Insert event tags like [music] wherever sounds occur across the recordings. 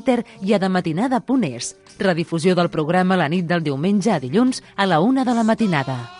Twitter i a dematinada.es. Redifusió del programa la nit del diumenge a dilluns a la una de la matinada.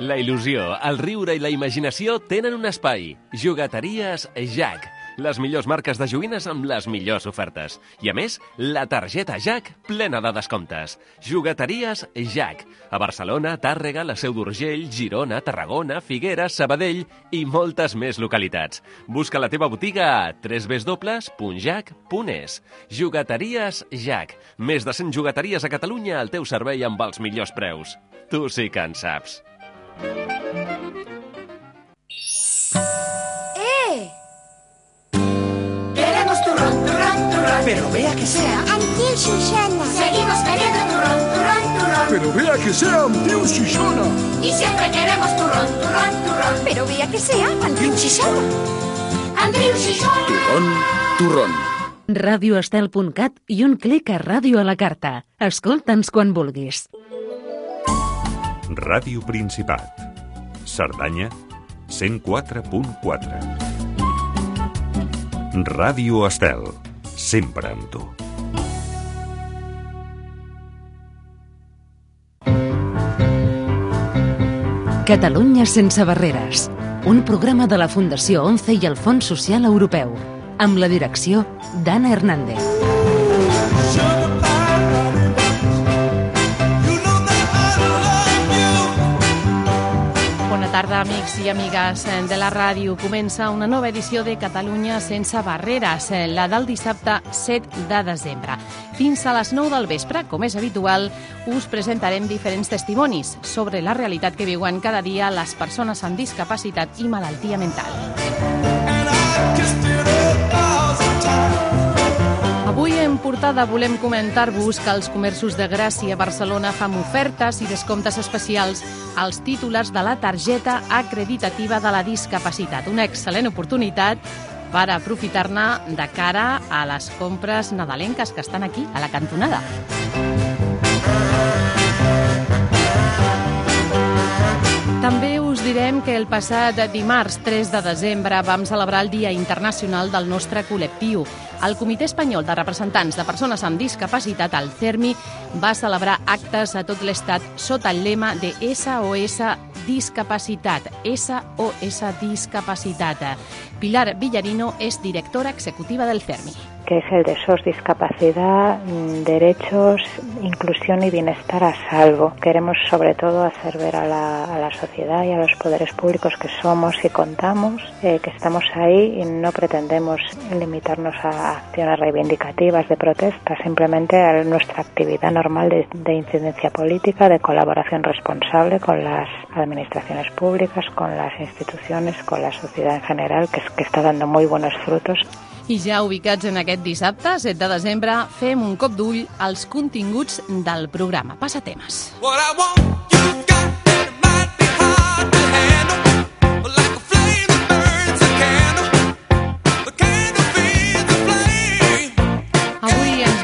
La il·lusió, el riure i la imaginació tenen un espai. Jugateries Jack. Les millors marques de joguines amb les millors ofertes. I a més, la targeta Jack plena de descomptes. Jugateries Jack. A Barcelona, Tàrrega, la Seu d'Urgell, Girona, Tarragona, Figueres, Sabadell i moltes més localitats. Busca la teva botiga a www.jack.es. Jugateries Jack. Més de 100 jugateries a Catalunya al teu servei amb els millors preus. Tu sí que en saps. ¡Eh! Queremos turrón, turrón, turrón. Pero vea que sea. Antiu Susana. Seguimos queriendo turrón, turrón, turrón. Pero vea que sea. Y siempre queremos turrón, turrón, turrón. Pero vea que sea. Turrón, turrón. radioestel.cat i un clic a Ràdio a la Carta. Escolta'ns quan vulguis. Ràdio Principat. Cerdanya, 104.4. Ràdio Estel. Sempre amb tu. Catalunya sense barreres. Un programa de la Fundació ONCE i el Fons Social Europeu. Amb la direcció d'Anna Hernández. Amics i amigues de la ràdio. Comença una nova edició de Catalunya sense barreres, la del dissabte 7 de desembre. Fins a les 9 del vespre, com és habitual, us presentarem diferents testimonis sobre la realitat que viuen cada dia les persones amb discapacitat i malaltia mental. Avui en portada volem comentar-vos que els comerços de Gràcia a Barcelona fan ofertes i descomptes especials als titulars de la targeta acreditativa de la discapacitat. Una excel·lent oportunitat per aprofitar-ne de cara a les compres nadalenques que estan aquí, a la cantonada. També us direm que el passat dimarts 3 de desembre vam celebrar el Dia Internacional del nostre col·lectiu. El Comitè Espanyol de Representants de Persones amb Discapacitat, el CERMI, va celebrar actes a tot l'estat sota el lema de SOS Discapacitat. SOS Discapacitat. Pilar Villarino és directora executiva del CERMI. Que es el de SOS Discapacidad, mm, Derechos, Inclusión y Bienestar a Salvo. Queremos sobre todo hacer ver a la, a la sociedad y a los poderes públicos que somos y contamos, eh, que estamos ahí y no pretendemos limitarnos a acciones reivindicativas de protesta, simplemente a nuestra actividad normal de, de incidencia política, de colaboración responsable con las administraciones públicas, con las instituciones, con la sociedad en general, que, que está dando muy buenos frutos. I ja ubicats en aquest dissabte, 7 de desembre, fem un cop d'ull als continguts del programa. Passa temes. What I want, you got it might be hard to handle. Like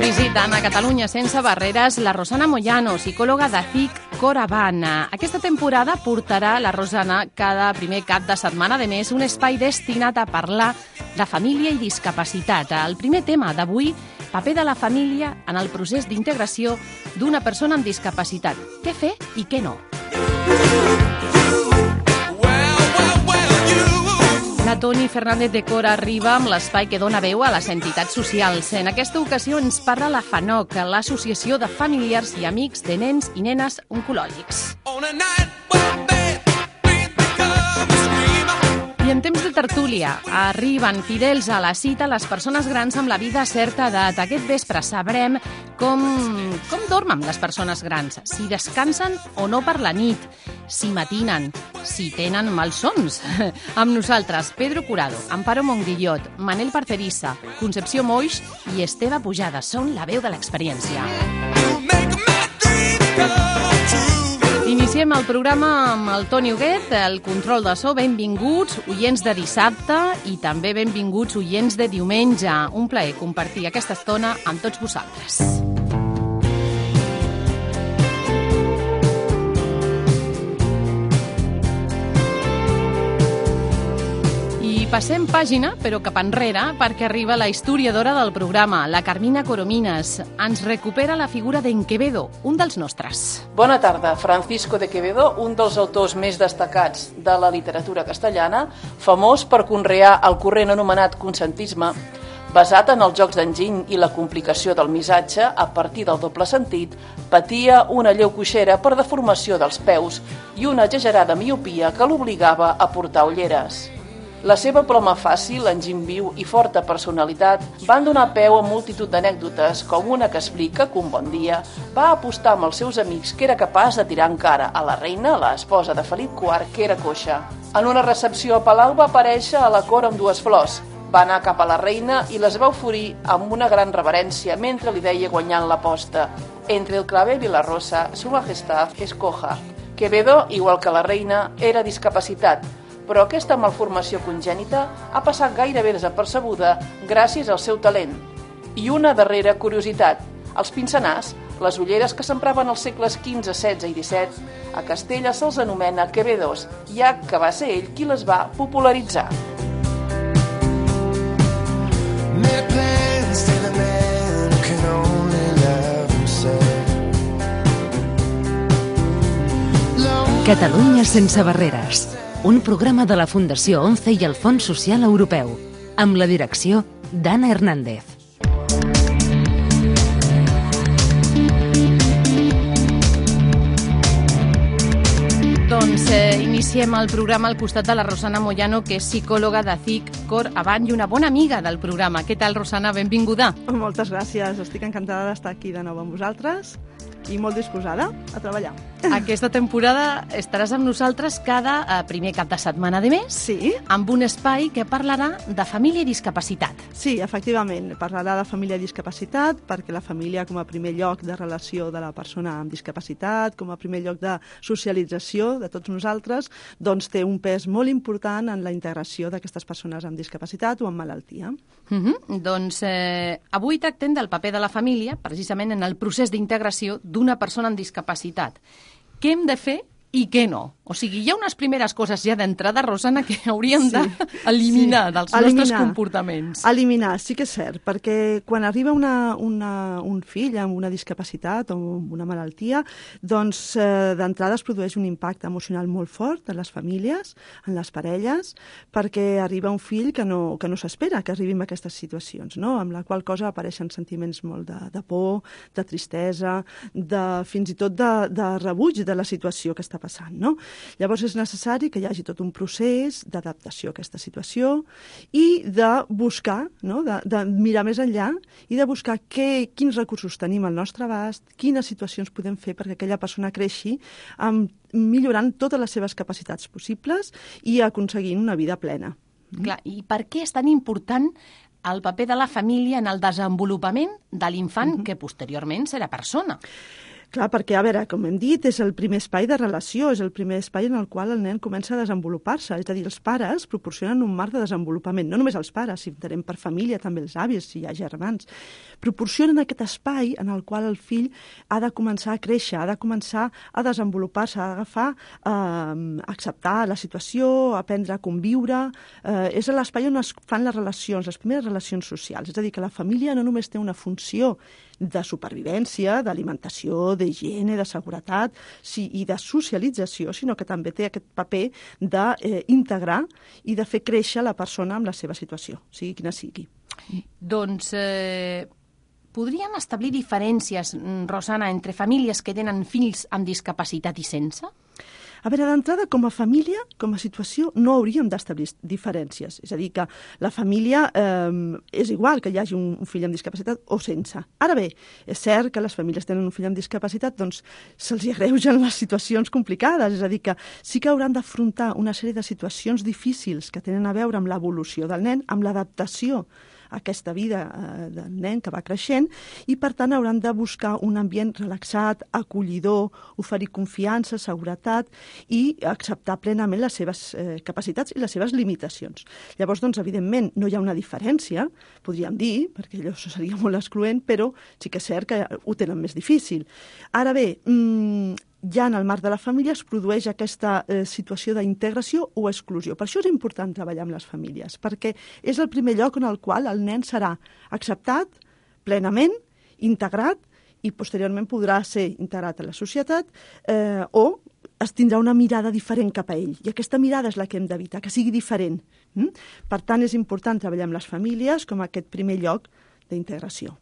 visiten a Catalunya sense barreres la Rosana Moyano, psicòloga de CIC Coravana. Aquesta temporada portarà la Rosana cada primer cap de setmana de mes un espai destinat a parlar de família i discapacitat. El primer tema d'avui, paper de la família en el procés d'integració d'una persona amb discapacitat. Què fer i què no? La Toni Fernández de Cora arriba amb l'espai que dona veu a les entitats socials. En aquesta ocasió ens parla la FANOC, l'Associació de Familiars i Amics de Nens i Nenes Oncològics. On a night I en temps de tertúlia arriben fidels a la cita les persones grans amb la vida certa edat. Aquest vespre sabrem com, com dormen les persones grans, si descansen o no per la nit, si matinen, si tenen malsons. [laughs] amb nosaltres, Pedro Curado, Amparo Monguillot, Manel Parcerissa, Concepció Moix i Esteve Pujada són la veu de l'experiència. Iniciem el programa amb el Toni Huguet, el control de so. Benvinguts, oients de dissabte i també benvinguts, oients de diumenge. Un plaer compartir aquesta estona amb tots vosaltres. Passem pàgina, però cap enrere, perquè arriba la historiadora del programa, la Carmina Coromines. Ens recupera la figura d'en Quevedo, un dels nostres. Bona tarda. Francisco de Quevedo, un dels autors més destacats de la literatura castellana, famós per conrear el corrent anomenat consentisme, basat en els jocs d'enginy i la complicació del missatge a partir del doble sentit, patia una lleu coixera per deformació dels peus i una exagerada miopia que l'obligava a portar ulleres. La seva ploma fàcil, enginy viu i forta personalitat van donar peu a multitud d'anècdotes, com una que explica que un bon dia va apostar amb els seus amics que era capaç de tirar encara a la reina, la esposa de Felip IV, que era coixa. En una recepció a Palau va aparèixer a la cor amb dues flors. Va anar cap a la reina i les va oferir amb una gran reverència mentre li deia guanyant l'aposta. Entre el clavel i la rosa, su majestad escoja. Quevedo, igual que la reina, era discapacitat, però aquesta malformació congènita ha passat gairebé desapercebuda gràcies al seu talent. I una darrera curiositat, els pincenars, les ulleres que s'empraven als segles XV, XVI i XVII, a Castella se'ls anomena quevedos, ja que va ser ell qui les va popularitzar. Catalunya sense barreres. Un programa de la Fundació ONCE i el Fons Social Europeu, amb la direcció d'Anna Hernández. Doncs eh, iniciem el programa al costat de la Rosana Moyano, que és psicòloga de CIC Cor Avant i una bona amiga del programa. Què tal, Rosana? Benvinguda. Moltes gràcies. Estic encantada d'estar aquí de nou amb vosaltres i molt disposada a treballar. [laughs] Aquesta temporada estaràs amb nosaltres cada eh, primer cap de setmana de mes Sí, amb un espai que parlarà de família i discapacitat. sí, efectivament. Parlarà de família i discapacitat perquè la família com a primer lloc de relació de la persona amb discapacitat, com a primer lloc de socialització de tots nosaltres, doncs té un pes molt important en la integració d'aquestes persones amb discapacitat o amb malaltia. Uh -huh. Doncs eh, avui tractem del paper de la família, precisament en el procés d'integració d'una persona amb discapacitat. Què hem de fer i què no? O sigui, hi ha unes primeres coses ja d'entrada, Rosana, que hauríem Sí, d'eliminar sí. dels nostres Eliminar. comportaments. Eliminar, sí que és cert, perquè quan arriba una, una, un fill amb una discapacitat o amb una malaltia, doncs eh, d'entrada es produeix un impacte emocional molt fort en les famílies, en les parelles, perquè arriba un fill que no, que no s'espera que arribi en aquestes situacions, no? amb la qual cosa apareixen sentiments molt de, de por, de tristesa, de, fins i tot de, de rebuig de la situació que està passant. No? Llavors és necessari que hi hagi tot un procés d'adaptació a aquesta situació i de buscar, no? de, de mirar més enllà i de buscar què, quins recursos tenim al nostre abast, quines situacions podem fer perquè aquella persona creixi amb, millorant totes les seves capacitats possibles i aconseguint una vida plena. Clar, I per què és tan important el paper de la família en el desenvolupament de l'infant que posteriorment serà persona? Clar, perquè, a veure, com hem dit, és el primer espai de relació, és el primer espai en el qual el nen comença a desenvolupar-se. És a dir, els pares proporcionen un marc de desenvolupament, no només els pares, si entenem per família, també els avis, si hi ha germans. Proporcionen aquest espai en el qual el fill ha de començar a créixer, ha de començar a desenvolupar-se, ha d'agafar, eh, acceptar la situació, aprendre a conviure. Eh, és l'espai on es fan les relacions, les primeres relacions socials. És a dir, que la família no només té una funció de supervivència, d'alimentació, d'higiene, de seguretat sí, i de socialització, sinó que també té aquest paper d'integrar i de fer créixer la persona amb la seva situació, sigui quina sigui. Doncs eh, podríem establir diferències, mm, Rosana, entre famílies que tenen fills amb discapacitat i sense? A veure, d'entrada, com a família, com a situació, no hauríem d'establir diferències. És a dir, que la família eh, és igual que hi hagi un, un fill amb discapacitat o sense. Ara bé, és cert que les famílies tenen un fill amb discapacitat, doncs se'ls agreugen les situacions complicades. És a dir, que sí que hauran d'afrontar una sèrie de situacions difícils que tenen a veure amb l'evolució del nen, amb l'adaptació aquesta vida eh, del nen que va creixent i, per tant, hauran de buscar un ambient relaxat, acollidor, oferir confiança, seguretat i acceptar plenament les seves eh, capacitats i les seves limitacions. Llavors, doncs, evidentment, no hi ha una diferència, podríem dir, perquè allò seria molt excloent, però sí que és cert que ho tenen més difícil. Ara bé, mmm, ja en el marc de la família es produeix aquesta eh, situació d'integració o exclusió. Per això és important treballar amb les famílies, perquè és el primer lloc en el qual el nen serà acceptat plenament, integrat, i posteriorment podrà ser integrat a la societat eh, o es tindrà una mirada diferent cap a ell. I aquesta mirada és la que hem d'evitar, que sigui diferent. Mm? Per tant, és important treballar amb les famílies com aquest primer lloc d'integració.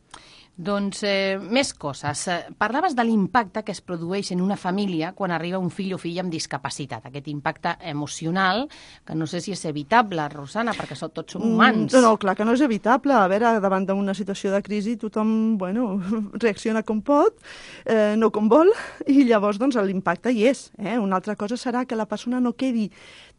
Doncs eh, més coses. Eh, Parlaves de l'impacte que es produeix en una família quan arriba un fill o filla amb discapacitat, aquest impacte emocional, que no sé si és evitable, Rosana, perquè som, tots som humans. Mm, no, no, clar que no és evitable. A veure, davant d'una situació de crisi tothom, bueno, [laughs] reacciona com pot, eh, no com vol, i llavors doncs l'impacte hi és. Eh? Una altra cosa serà que la persona no quedi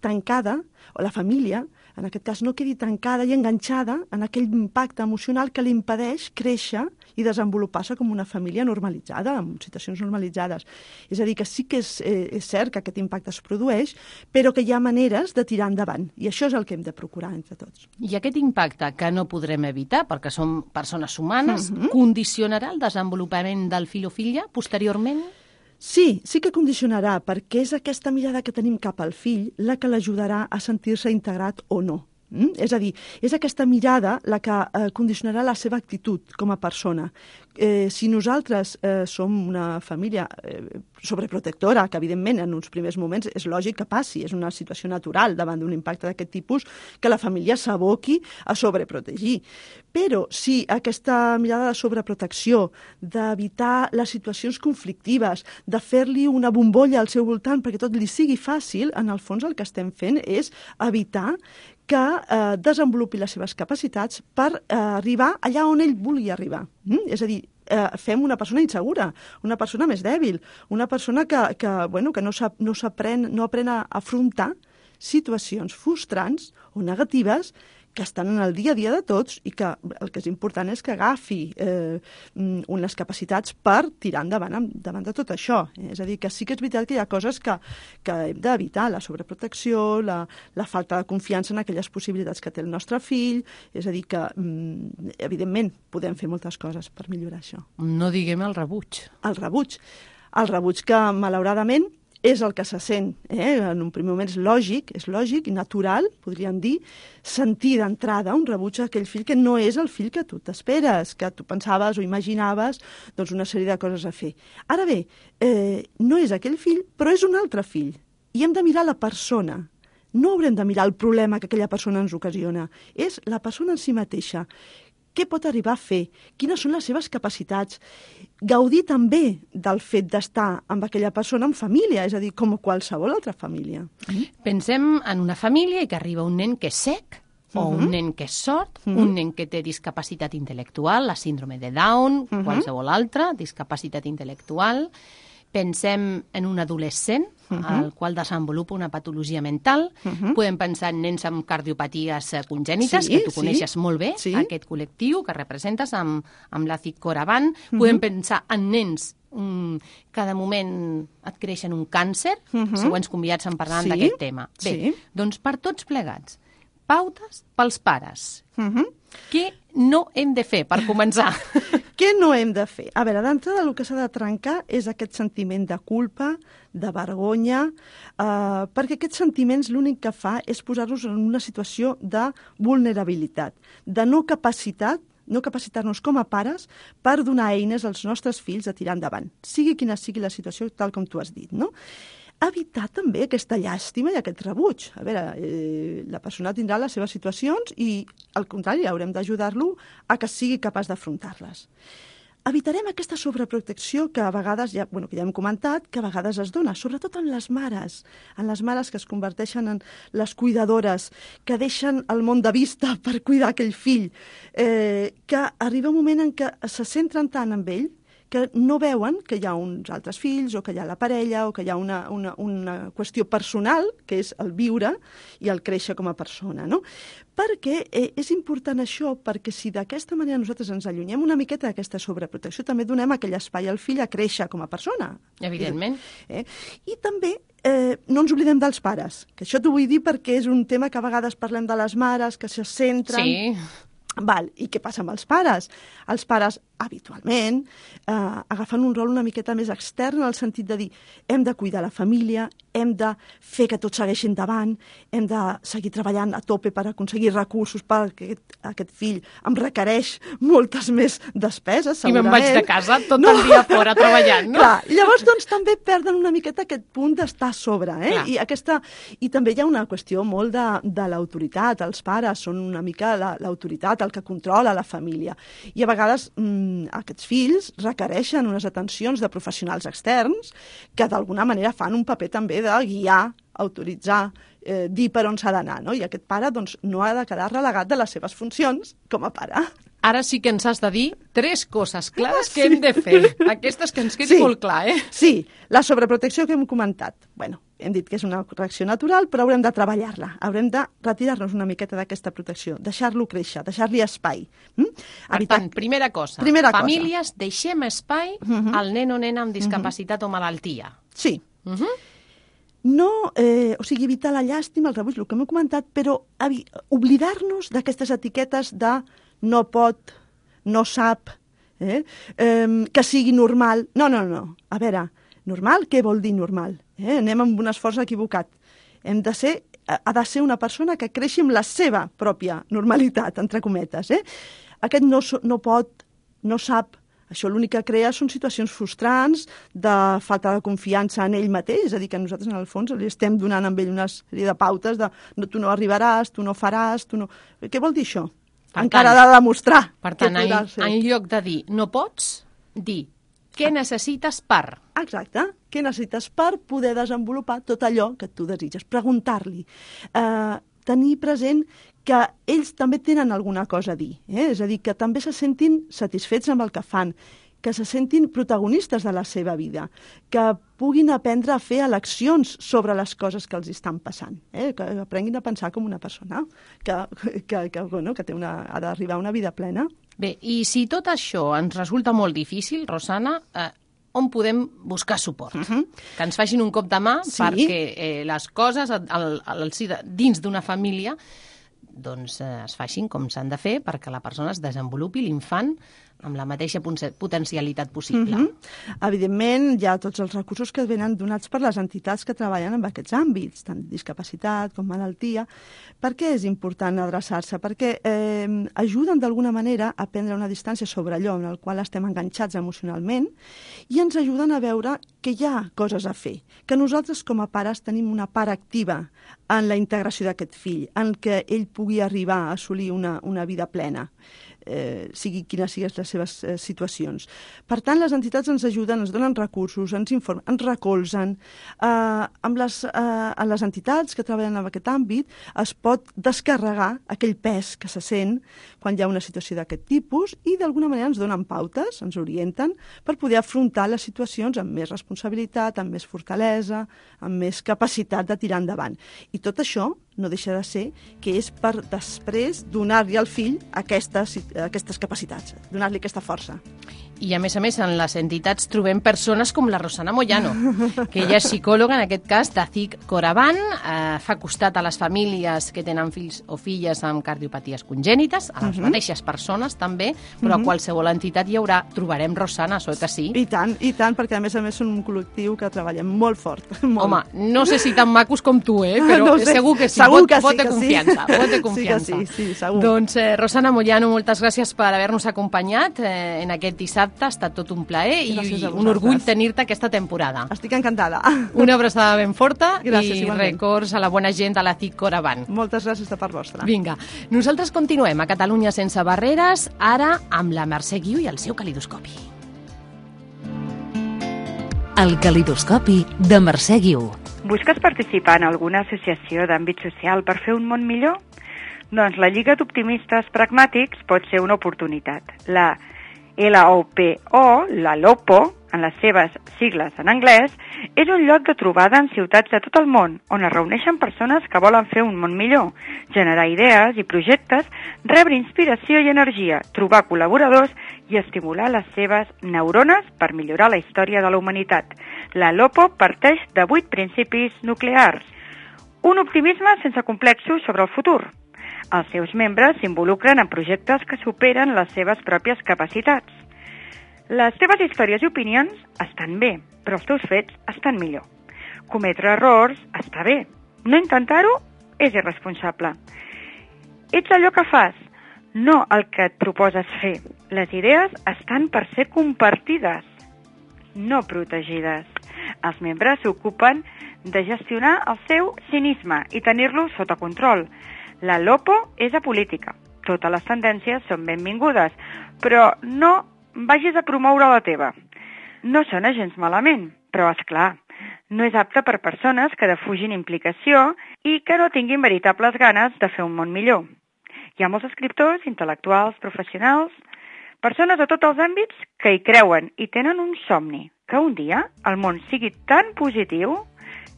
tancada, o la família, en aquest cas, no quedi tancada i enganxada en aquell impacte emocional que li impedeix créixer i desenvolupar-se com una família normalitzada, amb situacions normalitzades. És a dir, que sí que és, eh, és cert que aquest impacte es produeix, però que hi ha maneres de tirar endavant, i això és el que hem de procurar entre tots. I aquest impacte, que no podrem evitar, perquè som persones humanes, Mhm. condicionarà el desenvolupament del fill o filla posteriorment? Sí, sí que condicionarà, perquè és aquesta mirada que tenim cap al fill la que l'ajudarà a sentir-se integrat o no. Mm? És a dir, és aquesta mirada la que eh, condicionarà la seva actitud com a persona. Eh, si nosaltres eh, som una família eh, sobreprotectora, que evidentment en uns primers moments és lògic que passi, és una situació natural davant d'un impacte d'aquest tipus, que la família s'aboqui a sobreprotegir. Però si aquesta mirada de sobreprotecció, d'evitar les situacions conflictives, de fer-li una bombolla al seu voltant perquè tot li sigui fàcil, en el fons el que estem fent és evitar que eh, desenvolupi les seves capacitats per eh, arribar allà on ell vulgui arribar. Mm? És a dir, eh, fem una persona insegura, una persona més dèbil, una persona que, que, bueno, que no s'ap- no s'aprèn no aprèn a afrontar situacions frustrants o negatives que estan en el dia a dia de tots i que el que és important és que agafi eh, mm, unes capacitats per tirar endavant amb- davant de tot això. És a dir, que sí que és veritat que hi ha coses que, que hem d'evitar, la sobreprotecció, la, la falta de confiança en aquelles possibilitats que té el nostre fill, és a dir, que mm, evidentment podem fer moltes coses per millorar això. No diguem el rebuig. El rebuig. El rebuig que, malauradament, és el que se sent. Eh? En un primer moment és lògic, és lògic i natural, podríem dir, sentir d'entrada un rebuig a aquell fill que no és el fill que tu t'esperes, que tu pensaves o imaginaves doncs, una sèrie de coses a fer. Ara bé, eh, no és aquell fill, però és un altre fill. I hem de mirar la persona. No haurem de mirar el problema que aquella persona ens ocasiona. És la persona en si mateixa què pot arribar a fer, quines són les seves capacitats, gaudir també del fet d'estar amb aquella persona en família, és a dir, com qualsevol altra família. Pensem en una família i que arriba un nen que és sec, o Mhm. un nen que és sord, Mhm. un nen que té discapacitat intel·lectual, la síndrome de Down, Mhm. qualsevol altra, discapacitat intel·lectual. Pensem en un adolescent, Mhm. al qual desenvolupa una patologia mental. Mhm. Podem pensar en nens amb cardiopaties eh, congènites, Sí, que tu sí. coneixes molt bé, Sí. aquest col·lectiu que representes amb, amb l'àcid coravant. Mhm. Podem pensar en nens mm, cada moment et creixen un càncer, Mhm. següents convidats en parlant Sí, d'aquest tema. Bé, sí. doncs per tots plegats, pautes pels pares. Mhm. Què no hem de fer, per començar? [laughs] Què no hem de fer? A veure, d'entrada el que s'ha de trencar és aquest sentiment de culpa, de vergonya, eh, perquè aquests sentiments l'únic que fa és posar-nos en una situació de vulnerabilitat, de no capacitat no capacitar-nos com a pares per donar eines als nostres fills a tirar endavant, sigui quina sigui la situació, tal com tu has dit, no? Evitar també aquesta llàstima i aquest rebuig. A veure, eh, la persona tindrà les seves situacions i, al contrari, haurem d'ajudar-lo a que sigui capaç d'afrontar-les. evitarem aquesta sobreprotecció que a vegades, ja, bueno, que ja hem comentat, que a vegades es dona, sobretot en les mares, en les mares que es converteixen en les cuidadores, que deixen el món de vista per cuidar aquell fill, eh, que arriba un moment en què se centren tant en ell que no veuen que hi ha uns altres fills o que hi ha la parella o que hi ha una, una, una qüestió personal, que és el viure i el créixer com a persona. No? Perquè eh, és important això, perquè si d'aquesta manera nosaltres ens allunyem una miqueta d'aquesta sobreprotecció, també donem aquell espai al fill a créixer com a persona. Evidentment. Eh? I també eh, no ens oblidem dels pares, que això t'ho vull dir perquè és un tema que a vegades parlem de les mares, que se centren... Sí. Val, I què passa amb els pares? Els pares, habitualment, eh, agafen un rol una miqueta més extern en el sentit de dir hem de cuidar la família, hem de fer que tot segueixi endavant, hem de seguir treballant a tope per aconseguir recursos perquè aquest, aquest fill em requereix moltes més despeses, I me'n segurament. vaig de casa tot el dia fora treballant, no? Clar, llavors doncs també perden una miqueta aquest punt d'estar a sobre, eh? Clar. I, aquesta, I també hi ha una qüestió molt de, de l'autoritat, els pares són una mica la- l'autoritat, el que controla la família. I a vegades mm, aquests fills requereixen unes atencions de professionals externs que d'alguna manera fan un paper també de guiar, autoritzar, eh, dir per on s'ha d'anar, no? I aquest pare doncs, no ha de quedar relegat de les seves funcions com a pare. Ara sí que ens has de dir tres coses clares que hem de fer. Aquestes que ens quedi Sí. molt clar, eh? Sí, la sobreprotecció que hem comentat. bueno, hem dit que és una reacció natural, però haurem de treballar-la. Haurem de retirar-nos una miqueta d'aquesta protecció, deixar-lo créixer, deixar-li espai. Mm? Per tant, primera cosa, Primera cosa. famílies, deixem espai Mhm. al nen o nena amb discapacitat o malaltia. Sí. Mhm. No, eh, o sigui, evitar la llàstima, el rebuig, el que m'he comentat, però oblidar-nos d'aquestes etiquetes de no pot, no sap, eh? eh, que sigui normal. No, no, no. A veure, normal, què vol dir normal? Eh? Anem amb un esforç equivocat. Hem de ser, ha ha de ser una persona que creixi amb la seva pròpia normalitat, entre cometes. Eh? Aquest no, no pot, no sap, això l'únic que crea són situacions frustrants, de falta de confiança en ell mateix, és a dir, que nosaltres en el fons li estem donant amb ell una sèrie de pautes de no, tu no arribaràs, tu no faràs, tu no... Què vol dir això? Per Encara tant- ha de demostrar. Per tant, en, en lloc de dir no pots, dir què necessites per. Exacte. Què necessites per poder desenvolupar tot allò que tu desitges? Preguntar-li. Eh, tenir present que ells també tenen alguna cosa a dir. Eh? És a dir, que també se sentin satisfets amb el que fan, que se sentin protagonistes de la seva vida, que puguin aprendre a fer eleccions sobre les coses que els estan passant, eh? que aprenguin a pensar com una persona que, que, que, bueno, que té una, ha d'arribar a una vida plena. Bé, i si tot això ens resulta molt difícil, Rosana, eh, on podem buscar suport? Que ens facin un cop de mà Sí. perquè eh, les coses al, al, al, dins d'una família doncs eh, es facin com s'han de fer perquè la persona es desenvolupi, l'infant, amb la mateixa potencialitat possible. Mhm. Evidentment, hi ha tots els recursos que venen donats per les entitats que treballen en aquests àmbits, tant discapacitat com malaltia. Per què és important adreçar-se? Perquè eh, ajuden d'alguna manera a prendre una distància sobre allò en el qual estem enganxats emocionalment i ens ajuden a veure que hi ha coses a fer, que nosaltres com a pares tenim una part activa en la integració d'aquest fill, en què ell pugui arribar a assolir una, una vida plena eh, sigui quines siguin les seves eh, situacions. Per tant, les entitats ens ajuden, ens donen recursos, ens informen, ens recolzen. Eh, amb les, eh, a les entitats que treballen en aquest àmbit es pot descarregar aquell pes que se sent quan hi ha una situació d'aquest tipus i d'alguna manera ens donen pautes, ens orienten per poder afrontar les situacions amb més responsabilitat, amb més fortalesa, amb més capacitat de tirar endavant. I tot això no deixa de ser que és per després donar-li al fill aquestes, aquestes capacitats, donar-li aquesta força. I a més a més, en les entitats trobem persones com la Rosana Moyano, que ella és psicòloga, en aquest cas, de CIC Coravan, eh, fa costat a les famílies que tenen fills o filles amb cardiopaties congènites, a les Mhm. mateixes persones també, però a Mhm. qualsevol entitat hi haurà, trobarem Rosana, oi que sí? I tant, i tant, perquè a més a més són un col·lectiu que treballem molt fort. [laughs] Molt. Home, no sé si tan macos com tu, eh? [laughs] però No sé. segur que sí. Segur vot, que sí, vot de sí. confiança. Vot de [laughs] Sí confiança. sí, sí, segur. Doncs, eh, Rosana Moyano, moltes gràcies per haver-nos acompanyat eh, en aquest dissabte. Ha estat tot un plaer i, Gràcies a un orgull tenir-te aquesta temporada. Estic encantada. Una abraçada ben forta [laughs] Gràcies, i igualment. records a la bona gent de la CIC Coravan. Moltes gràcies de part vostra. Vinga, nosaltres continuem a Catalunya sense barreres, ara amb la Mercè Guiu i el seu calidoscopi. El calidoscopi de Mercè Guiu. Busques participar en alguna associació d'àmbit social per fer un món millor? Doncs la Lliga d'Optimistes Pragmàtics pot ser una oportunitat. La LOPO, la LOPO, en les seves sigles en anglès, és un lloc de trobada en ciutats de tot el món on es reuneixen persones que volen fer un món millor, generar idees i projectes, rebre inspiració i energia, trobar col·laboradors i estimular les seves neurones per millorar la història de la humanitat. La LOPO parteix de vuit principis nuclears. Un optimisme sense complexos sobre el futur. Els seus membres s'involucren en projectes que superen les seves pròpies capacitats. Les teves històries i opinions estan bé, però els teus fets estan millor. Cometre errors està bé. No intentar-ho és irresponsable. Ets allò que fas, no el que et proposes fer. Les idees estan per ser compartides, no protegides. Els membres s'ocupen de gestionar el seu cinisme i tenir-lo sota control. La LOPO és apolítica. Totes les tendències són benvingudes, però no vagis a promoure la teva. No sona gens malament, però és clar, no és apte per persones que defugin implicació i que no tinguin veritables ganes de fer un món millor. Hi ha molts escriptors, intel·lectuals, professionals, persones de tots els àmbits que hi creuen i tenen un somni, que un dia el món sigui tan positiu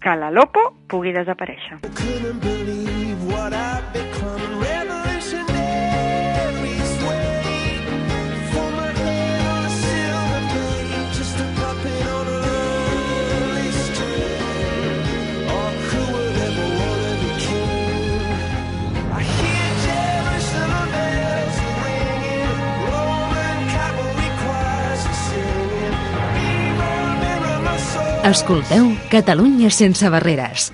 que la Lopo pugui desaparèixer. Escolteu Catalunya sense barreres,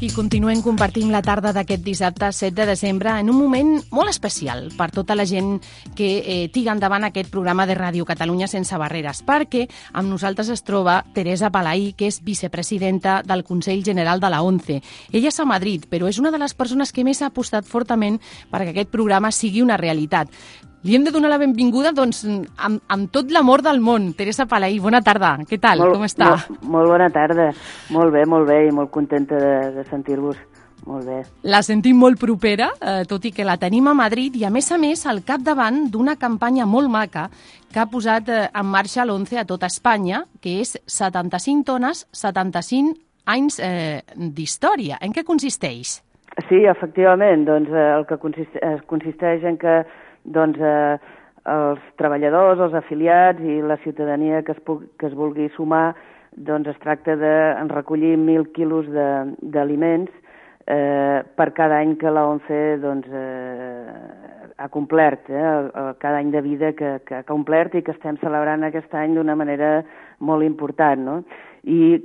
I continuem compartint la tarda d'aquest dissabte 7 de desembre en un moment molt especial per tota la gent que eh, tiga endavant aquest programa de Ràdio Catalunya sense barreres, perquè amb nosaltres es troba Teresa Palaí, que és vicepresidenta del Consell General de la ONCE. Ella és a Madrid, però és una de les persones que més ha apostat fortament perquè aquest programa sigui una realitat. Li hem de donar la benvinguda doncs, amb, amb tot l'amor del món. Teresa Palaí, bona tarda. Què tal? Molt, Com està? Molt, molt bona tarda. Molt bé, molt bé i molt contenta de, de sentir-vos. Molt bé. La sentim molt propera, eh, tot i que la tenim a Madrid i, a més a més, al capdavant d'una campanya molt maca que ha posat eh, en marxa l'11 a tota Espanya, que és 75 tones, 75 anys eh, d'història. En què consisteix? Sí, efectivament, doncs eh, el que consisteix, consisteix en que doncs, eh, els treballadors, els afiliats i la ciutadania que es, pu- que es vulgui sumar doncs es tracta de recollir 1.000 quilos d'aliments eh, per cada any que la ONCE doncs, eh, ha complert, eh, el- el- cada any de vida que, que ha complert i que estem celebrant aquest any d'una manera molt important. No? I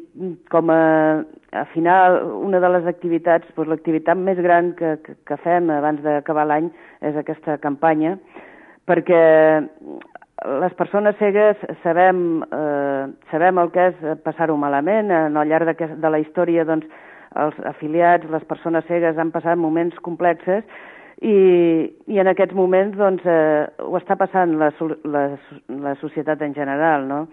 com a, a final, una de les activitats, doncs l'activitat més gran que, que, que fem abans d'acabar l'any és aquesta campanya, perquè les persones cegues sabem, eh, sabem el que és passar-ho malament. En al llarg d'aquest- de la història, doncs, els afiliats, les persones cegues han passat moments complexes i, i en aquests moments doncs, eh, ho està passant la, la, la societat en general, no?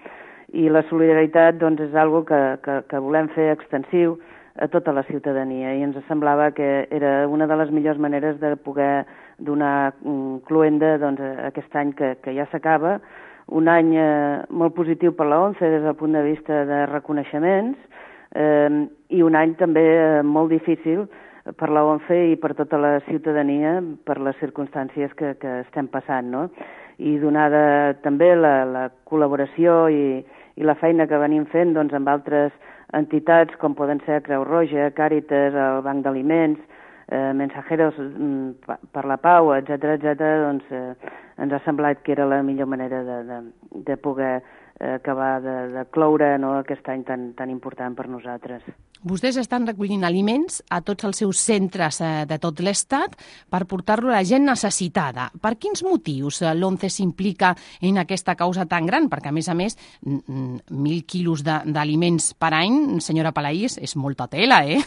I la solidaritat doncs, és algo que, que, que volem fer extensiu a tota la ciutadania i ens semblava que era una de les millors maneres de poder donar mm, cluenda doncs, aquest any que, que ja s'acaba, un any eh, molt positiu per la ONCE des del punt de vista de reconeixements eh, i un any també eh, molt difícil per la ONCE i per tota la ciutadania per les circumstàncies que, que estem passant, no? I donada també la, la col·laboració i, i la feina que venim fent doncs, amb altres entitats com poden ser Creu Roja, Càritas, el Banc d'Aliments, eh, Mensajeros mm, per la Pau, etc etc, doncs eh, ens ha semblat que era la millor manera de, de, de poder eh, acabar de, de cloure no, aquest any tan, tan important per nosaltres. Vostès estan recollint aliments a tots els seus centres eh, de tot l'Estat per portar-lo a la gent necessitada. Per quins motius eh, l'ONCE s'implica en aquesta causa tan gran? Perquè, a més a més, mil quilos d'aliments per any, senyora Palaís, és molta tela, eh?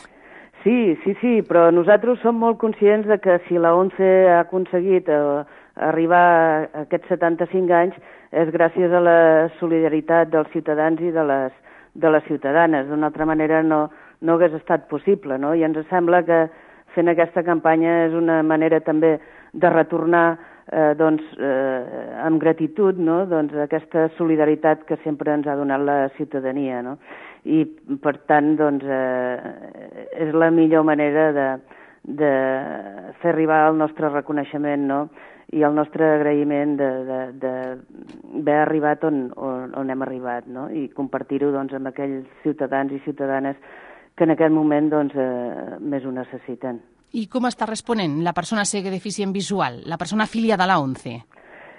Sí, sí, sí, però nosaltres som molt conscients de que si la ONCE ha aconseguit eh, arribar a aquests 75 anys és gràcies a la solidaritat dels ciutadans i de les, de les ciutadanes. D'una altra manera no, no hagués estat possible, no? I ens sembla que fent aquesta campanya és una manera també de retornar eh, doncs, eh, amb gratitud no? doncs, aquesta solidaritat que sempre ens ha donat la ciutadania. No? I, per tant, doncs, eh, és la millor manera de, de fer arribar el nostre reconeixement no? I el nostre agraïment d'haver arribat on, on, on hem arribat no? i compartir-ho doncs, amb aquells ciutadans i ciutadanes que en aquest moment doncs, eh, més ho necessiten. I com està responent la persona cega deficient visual, la persona afiliada a la ONCE?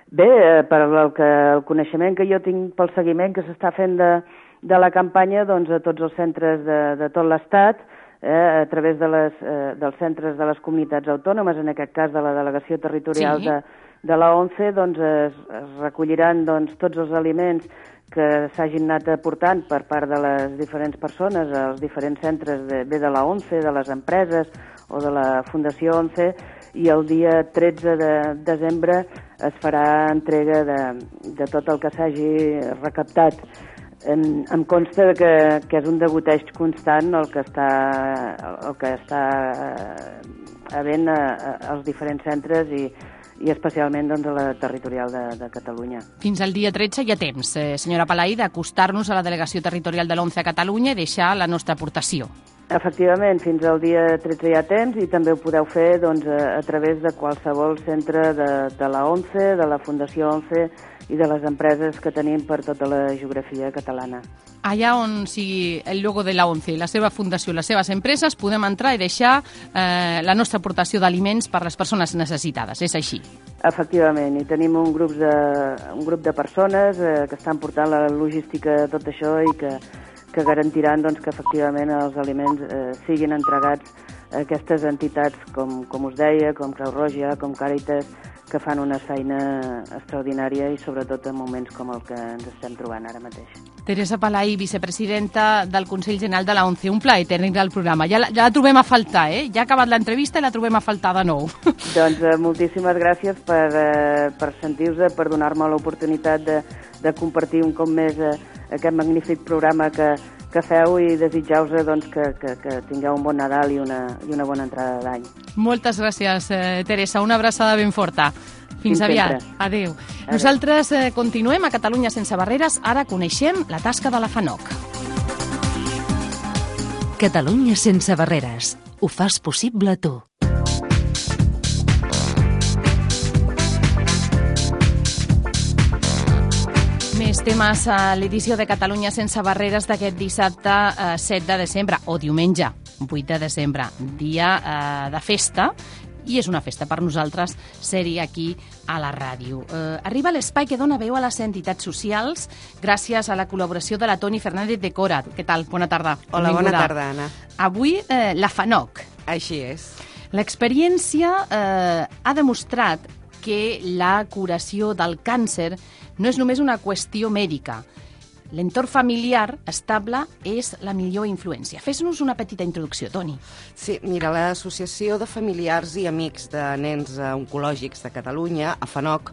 Bé, eh, per el, que, el coneixement que jo tinc pel seguiment que s'està fent de, de la campanya doncs, a tots els centres de, de tot l'Estat, eh, a través de les, eh, dels centres de les comunitats autònomes, en aquest cas de la delegació territorial Sí. de, de la ONCE, doncs es, es recolliran doncs, tots els aliments que s'hagin anat aportant per part de les diferents persones als diferents centres de, bé de la ONCE, de les empreses o de la Fundació ONCE, i el dia 13 de desembre es farà entrega de, de tot el que s'hagi recaptat. Em, em consta que, que és un degoteig constant el que està, el que està eh, havent a, a, als diferents centres i, i especialment doncs, a la territorial de, de Catalunya. Fins al dia 13 hi ha temps, eh, senyora Palai, d'acostar-nos a la delegació territorial de l'ONCE a Catalunya i deixar la nostra aportació. Efectivament, fins al dia 13 hi ha temps i també ho podeu fer doncs, a, a través de qualsevol centre de, de la ONCE, de la Fundació ONCE i de les empreses que tenim per tota la geografia catalana. Allà on sigui el logo de la ONCE, la seva fundació, les seves empreses, podem entrar i deixar eh, la nostra aportació d'aliments per les persones necessitades. És així. Efectivament, i tenim un grup de, un grup de persones eh, que estan portant la logística de tot això i que, que garantiran doncs, que efectivament els aliments eh, siguin entregats a aquestes entitats, com, com us deia, com Creu Roja, com Càritas, que fan una feina extraordinària i sobretot en moments com el que ens estem trobant ara mateix. Teresa Palai, vicepresidenta del Consell General de la ONCE. Un plaer tenir al programa. Ja la, ja la trobem a faltar, eh? Ja ha acabat l'entrevista i la trobem a faltar de nou. [laughs] Doncs eh, moltíssimes gràcies per, eh, per sentir-vos, per donar-me l'oportunitat de, de compartir un cop més eh, aquest magnífic programa que, que feu i desitjar-vos doncs, que, que, que tingueu un bon Nadal i una, i una bona entrada d'any. Moltes gràcies, eh, Teresa. Una abraçada ben forta. Fins, Fins aviat. sempre. Adéu. Nosaltres eh, continuem a Catalunya sense barreres. Ara coneixem la tasca de la FANOC. Catalunya sense barreres. Ho fas possible tu. Temes a l'edició de Catalunya sense barreres d'aquest dissabte eh, 7 de desembre, o diumenge 8 de desembre, dia eh, de festa, i és una festa per nosaltres ser-hi aquí a la ràdio. Eh, arriba l'espai que dona veu a les entitats socials gràcies a la col·laboració de la Toni Fernández de Cora. Què tal? Bona tarda. Hola, bona Benvinguda. tarda, Anna. Avui eh, la FANOC. Així és. L'experiència eh, ha demostrat que la curació del càncer no és només una qüestió mèdica. L'entorn familiar estable és la millor influència. Fes-nos una petita introducció, Toni. Sí, mira, l'Associació de Familiars i Amics de Nens Oncològics de Catalunya, AFANOC,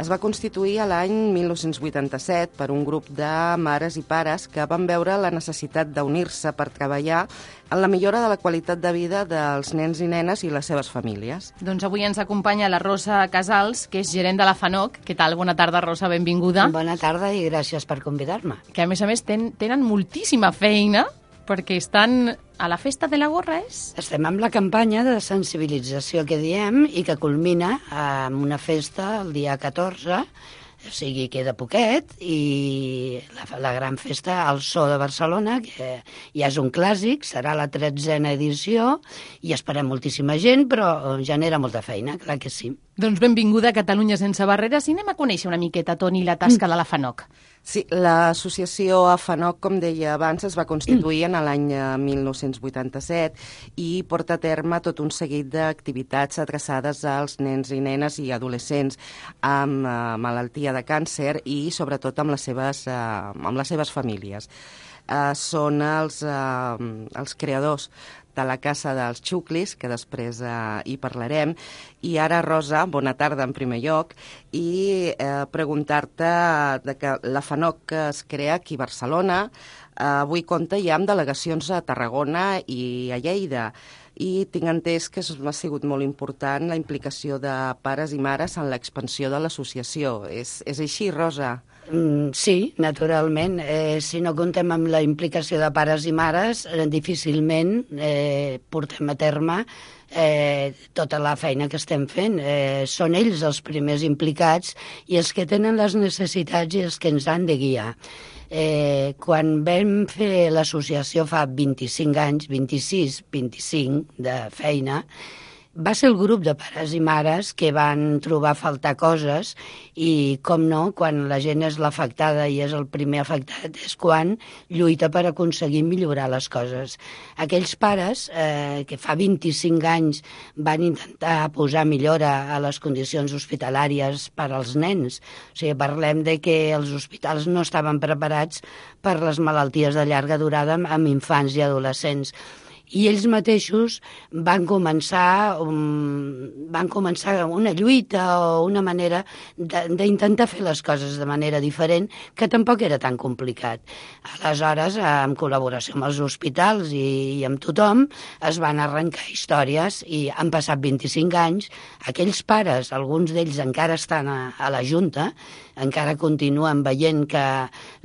es va constituir a l'any 1987 per un grup de mares i pares que van veure la necessitat d'unir-se per treballar en la millora de la qualitat de vida dels nens i nenes i les seves famílies. Doncs avui ens acompanya la Rosa Casals, que és gerent de la FANOC. Què tal? Bona tarda, Rosa, benvinguda. Bona tarda i gràcies per convidar-me. Que a més a més ten, tenen moltíssima feina perquè estan a la festa de la gorra, és? Estem amb la campanya de sensibilització que diem i que culmina amb una festa el dia 14, o sigui, queda poquet, i la, la gran festa al So de Barcelona, que ja és un clàssic, serà la tretzena edició, i esperem moltíssima gent, però genera molta feina, clar que sí. Doncs benvinguda a Catalunya sense barreres i anem a conèixer una miqueta, Toni, la tasca de la FANOC. Sí, l'associació AFANOC, com deia abans, es va constituir en l'any eh, 1987 i porta a terme tot un seguit d'activitats adreçades als nens i nenes i adolescents amb eh, malaltia de càncer i sobretot amb les seves, eh, amb les seves famílies. Eh, són els, eh, els creadors de la Casa dels Xuclis, que després eh, hi parlarem. I ara, Rosa, bona tarda en primer lloc, i eh, preguntar-te de que la FANOC que es crea aquí a Barcelona eh, avui compta ja amb delegacions a Tarragona i a Lleida i tinc entès que ha sigut molt important la implicació de pares i mares en l'expansió de l'associació. És, és així, Rosa? Mm, sí, naturalment. Eh, si no comptem amb la implicació de pares i mares, eh, difícilment eh, portem a terme eh, tota la feina que estem fent. Eh, són ells els primers implicats i els que tenen les necessitats i els que ens han de guiar. Eh, quan vam fer l'associació fa 25 anys, 26, 25 de feina, va ser el grup de pares i mares que van trobar a faltar coses i, com no, quan la gent és l'afectada i és el primer afectat, és quan lluita per aconseguir millorar les coses. Aquells pares eh, que fa 25 anys van intentar posar millora a les condicions hospitalàries per als nens, o sigui, parlem de que els hospitals no estaven preparats per les malalties de llarga durada amb infants i adolescents i ells mateixos van començar, um, van començar una lluita o una manera d'intentar fer les coses de manera diferent, que tampoc era tan complicat. Aleshores, en col·laboració amb els hospitals i, i amb tothom, es van arrencar històries i han passat 25 anys. Aquells pares, alguns d'ells encara estan a, a la Junta, encara continuen veient que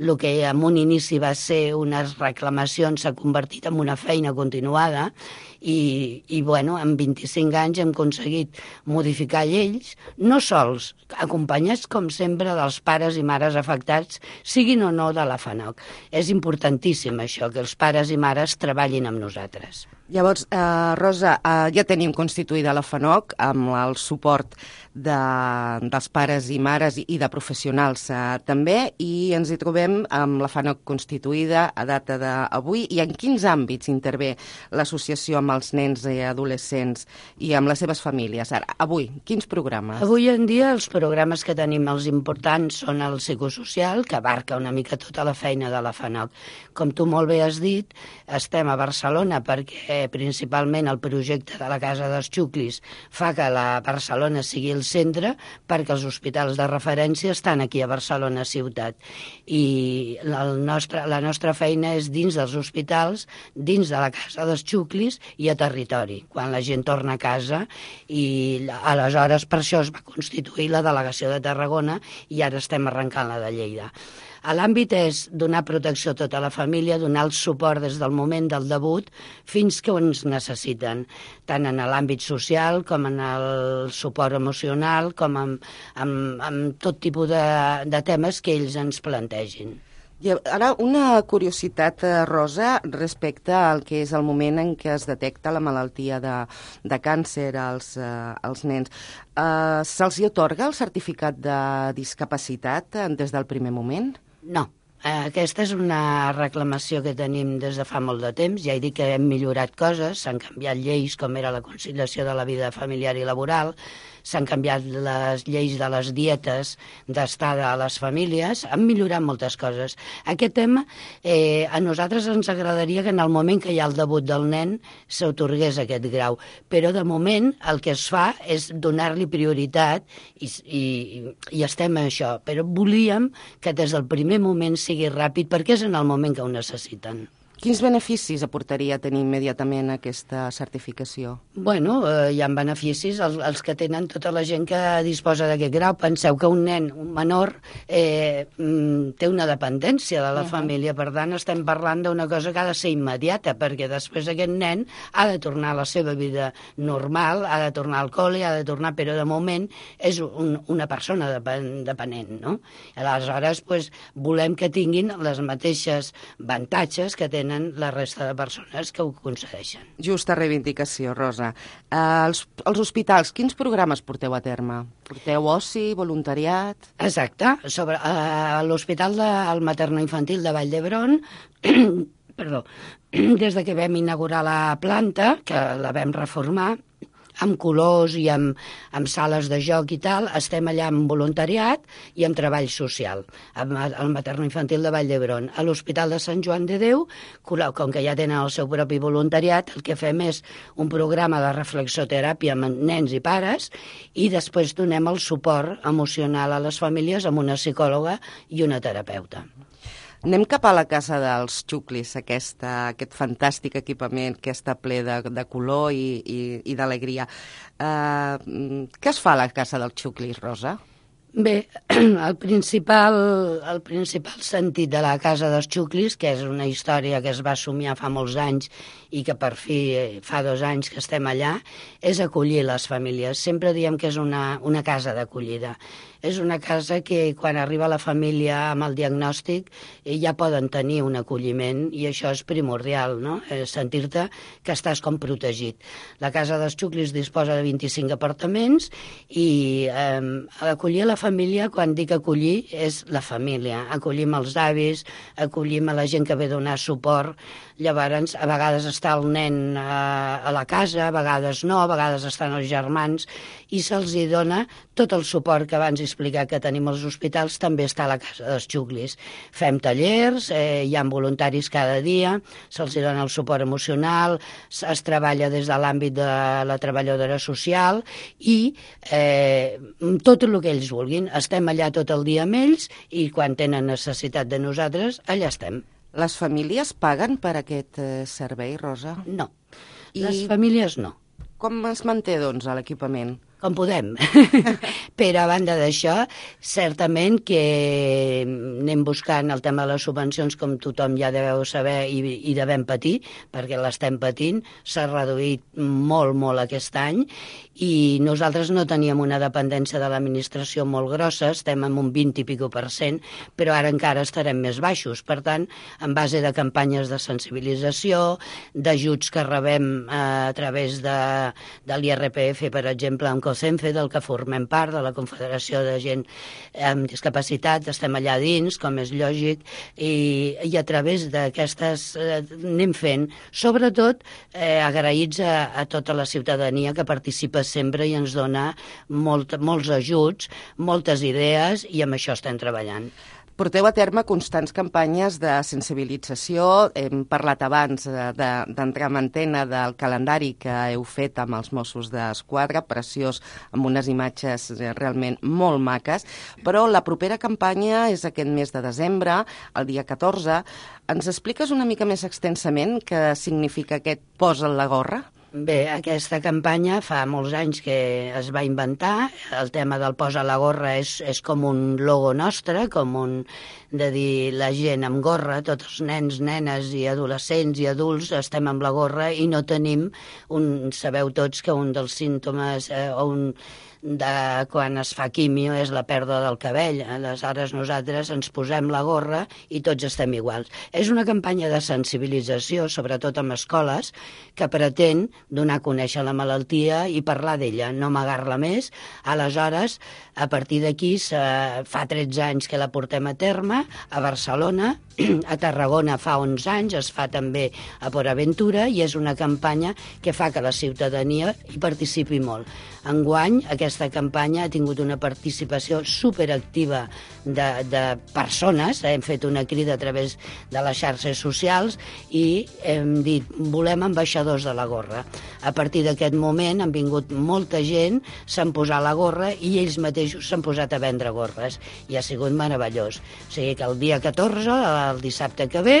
el que en un inici va ser unes reclamacions s'ha convertit en una feina continuada i, i bueno, en 25 anys hem aconseguit modificar lleis, no sols, acompanyats, com sempre, dels pares i mares afectats, siguin o no de la FANOC. És importantíssim això, que els pares i mares treballin amb nosaltres. Llavors, eh, Rosa, eh, ja tenim constituïda la FANOC amb el suport de, dels pares i mares i, de professionals eh, també, i ens hi trobem amb la FANOC constituïda a data d'avui, i en quins àmbits intervé l'associació amb els nens i adolescents i amb les seves famílies? Ara, avui, quins programes? Avui en dia els programes que tenim els importants són el psicosocial, que abarca una mica tota la feina de la FANOC. Com tu molt bé has dit, estem a Barcelona perquè principalment el projecte de la Casa dels Xuclis fa que la Barcelona sigui el centre perquè els hospitals de referència estan aquí a Barcelona ciutat i el nostre, la nostra feina és dins dels hospitals, dins de la Casa dels Xuclis i a territori, quan la gent torna a casa i aleshores per això es va constituir la delegació de Tarragona i ara estem arrencant la de Lleida. L'àmbit és donar protecció a tota la família, donar el suport des del moment del debut fins que ens necessiten, tant en l'àmbit social com en el suport emocional, com amb, amb, amb tot tipus de, de temes que ells ens plantegin. I ara, una curiositat, eh, Rosa, respecte al que és el moment en què es detecta la malaltia de, de càncer als, uh, als nens. Uh, Se'ls hi otorga el certificat de discapacitat des del primer moment? No. Aquesta és una reclamació que tenim des de fa molt de temps. Ja he dit que hem millorat coses, s'han canviat lleis com era la conciliació de la vida familiar i laboral, s'han canviat les lleis de les dietes d'estada a les famílies, han millorat moltes coses. Aquest tema, eh, a nosaltres ens agradaria que en el moment que hi ha el debut del nen s'autorgués aquest grau, però de moment el que es fa és donar-li prioritat i, i, i estem en això, però volíem que des del primer moment sigui ràpid perquè és en el moment que ho necessiten. Quins beneficis aportaria tenir immediatament aquesta certificació? Bueno, eh, hi ha beneficis, els, els que tenen tota la gent que disposa d'aquest grau. Penseu que un nen, un menor, eh, mm, té una dependència de la uh -huh. família, per tant estem parlant d'una cosa que ha de ser immediata, perquè després aquest nen ha de tornar a la seva vida normal, ha de tornar al col·le, ha de tornar, però de moment és un, una persona dependent, dependent, no? Aleshores, pues, volem que tinguin les mateixes avantatges que tenen tenen la resta de persones que ho concedeixen. Justa reivindicació, Rosa. Uh, els, els hospitals, quins programes porteu a terme? Porteu oci, voluntariat... Exacte. Sobre uh, l'Hospital del Materno-Infantil de Vall d'Hebron [clears throat] perdó, [clears throat] des de que vam inaugurar la planta, que la vam reformar, amb colors i amb, amb sales de joc i tal, estem allà amb voluntariat i amb treball social, amb el materno-infantil de Vall d'Hebron. A l'Hospital de Sant Joan de Déu, com que ja tenen el seu propi voluntariat, el que fem és un programa de reflexoteràpia amb nens i pares i després donem el suport emocional a les famílies amb una psicòloga i una terapeuta. Anem cap a la casa dels xuclis, aquesta, aquest fantàstic equipament que està ple de, de color i, i, i d'alegria. Uh, què es fa a la casa dels xuclis, Rosa? Bé, [clears throat] el principal, el principal sentit de la Casa dels Xuclis, que és una història que es va somiar fa molts anys i que per fi eh, fa dos anys que estem allà, és acollir les famílies. Sempre diem que és una, una casa d'acollida. És una casa que quan arriba la família amb el diagnòstic eh, ja poden tenir un acolliment i això és primordial, no? Eh, Sentir-te que estàs com protegit. La Casa dels Xuclis disposa de 25 apartaments i eh, acollir la família, quan dic acollir, és la família. Acollim els avis, acollim a la gent que ve donar suport. Llavors, a vegades està el nen eh, a la casa, a vegades no, a vegades estan els germans, i se'ls hi dona tot el suport que abans he explicat que tenim als hospitals, també està a la Casa dels Xuclis. Fem tallers, eh, hi ha voluntaris cada dia, se'ls hi dona el suport emocional, es treballa des de l'àmbit de la treballadora social i eh, tot el que ells vulguin. Estem allà tot el dia amb ells i quan tenen necessitat de nosaltres, allà estem. Les famílies paguen per aquest eh, servei, Rosa? No. Les famílies no. Com es manté, doncs, l'equipament? Com podem. [laughs] Però a banda d'això, certament que anem buscant el tema de les subvencions, com tothom ja deveu saber i, i devem patir, perquè l'estem patint, s'ha reduït molt, molt aquest any, i nosaltres no teníem una dependència de l'administració molt grossa, estem en un 20 i pico per cent, però ara encara estarem més baixos. Per tant, en base de campanyes de sensibilització, d'ajuts que rebem eh, a través de, de l'IRPF, per exemple, amb COCENFE, del que formem part, de la Confederació de Gent amb Discapacitat, estem allà dins, com és lògic, i, i a través d'aquestes eh, anem fent, sobretot eh, agraïts a, a tota la ciutadania que participa sempre i ens dona molt, molts ajuts, moltes idees, i amb això estem treballant. Porteu a terme constants campanyes de sensibilització. Hem parlat abans eh, de- d'entrar en antena del calendari que heu fet amb els Mossos d'Esquadra, preciós, amb unes imatges eh, realment molt maques, però la propera campanya és aquest mes de desembre, el dia 14. Ens expliques una mica més extensament què significa aquest posa la gorra? Bé, aquesta campanya fa molts anys que es va inventar. El tema del posa la gorra és, és com un logo nostre, com un de dir la gent amb gorra, tots els nens, nenes i adolescents i adults estem amb la gorra i no tenim un, sabeu tots que un dels símptomes eh, o un de quan es fa quimio és la pèrdua del cabell. Aleshores nosaltres ens posem la gorra i tots estem iguals. És una campanya de sensibilització, sobretot amb escoles, que pretén donar a conèixer la malaltia i parlar d'ella, no amagar-la més. Aleshores, a partir d'aquí, fa 13 anys que la portem a terme, a Barcelona, [clears throat] a Tarragona fa 11 anys, es fa també a Port Aventura i és una campanya que fa que la ciutadania hi participi molt. Enguany, aquesta campanya ha tingut una participació superactiva de, de persones, hem fet una crida a través de les xarxes socials i hem dit, volem ambaixadors de la gorra. A partir d'aquest moment han vingut molta gent, s'han posat la gorra i ells mateixos s'han posat a vendre gorres i ha sigut meravellós. O sigui que el dia 14, el dissabte que ve,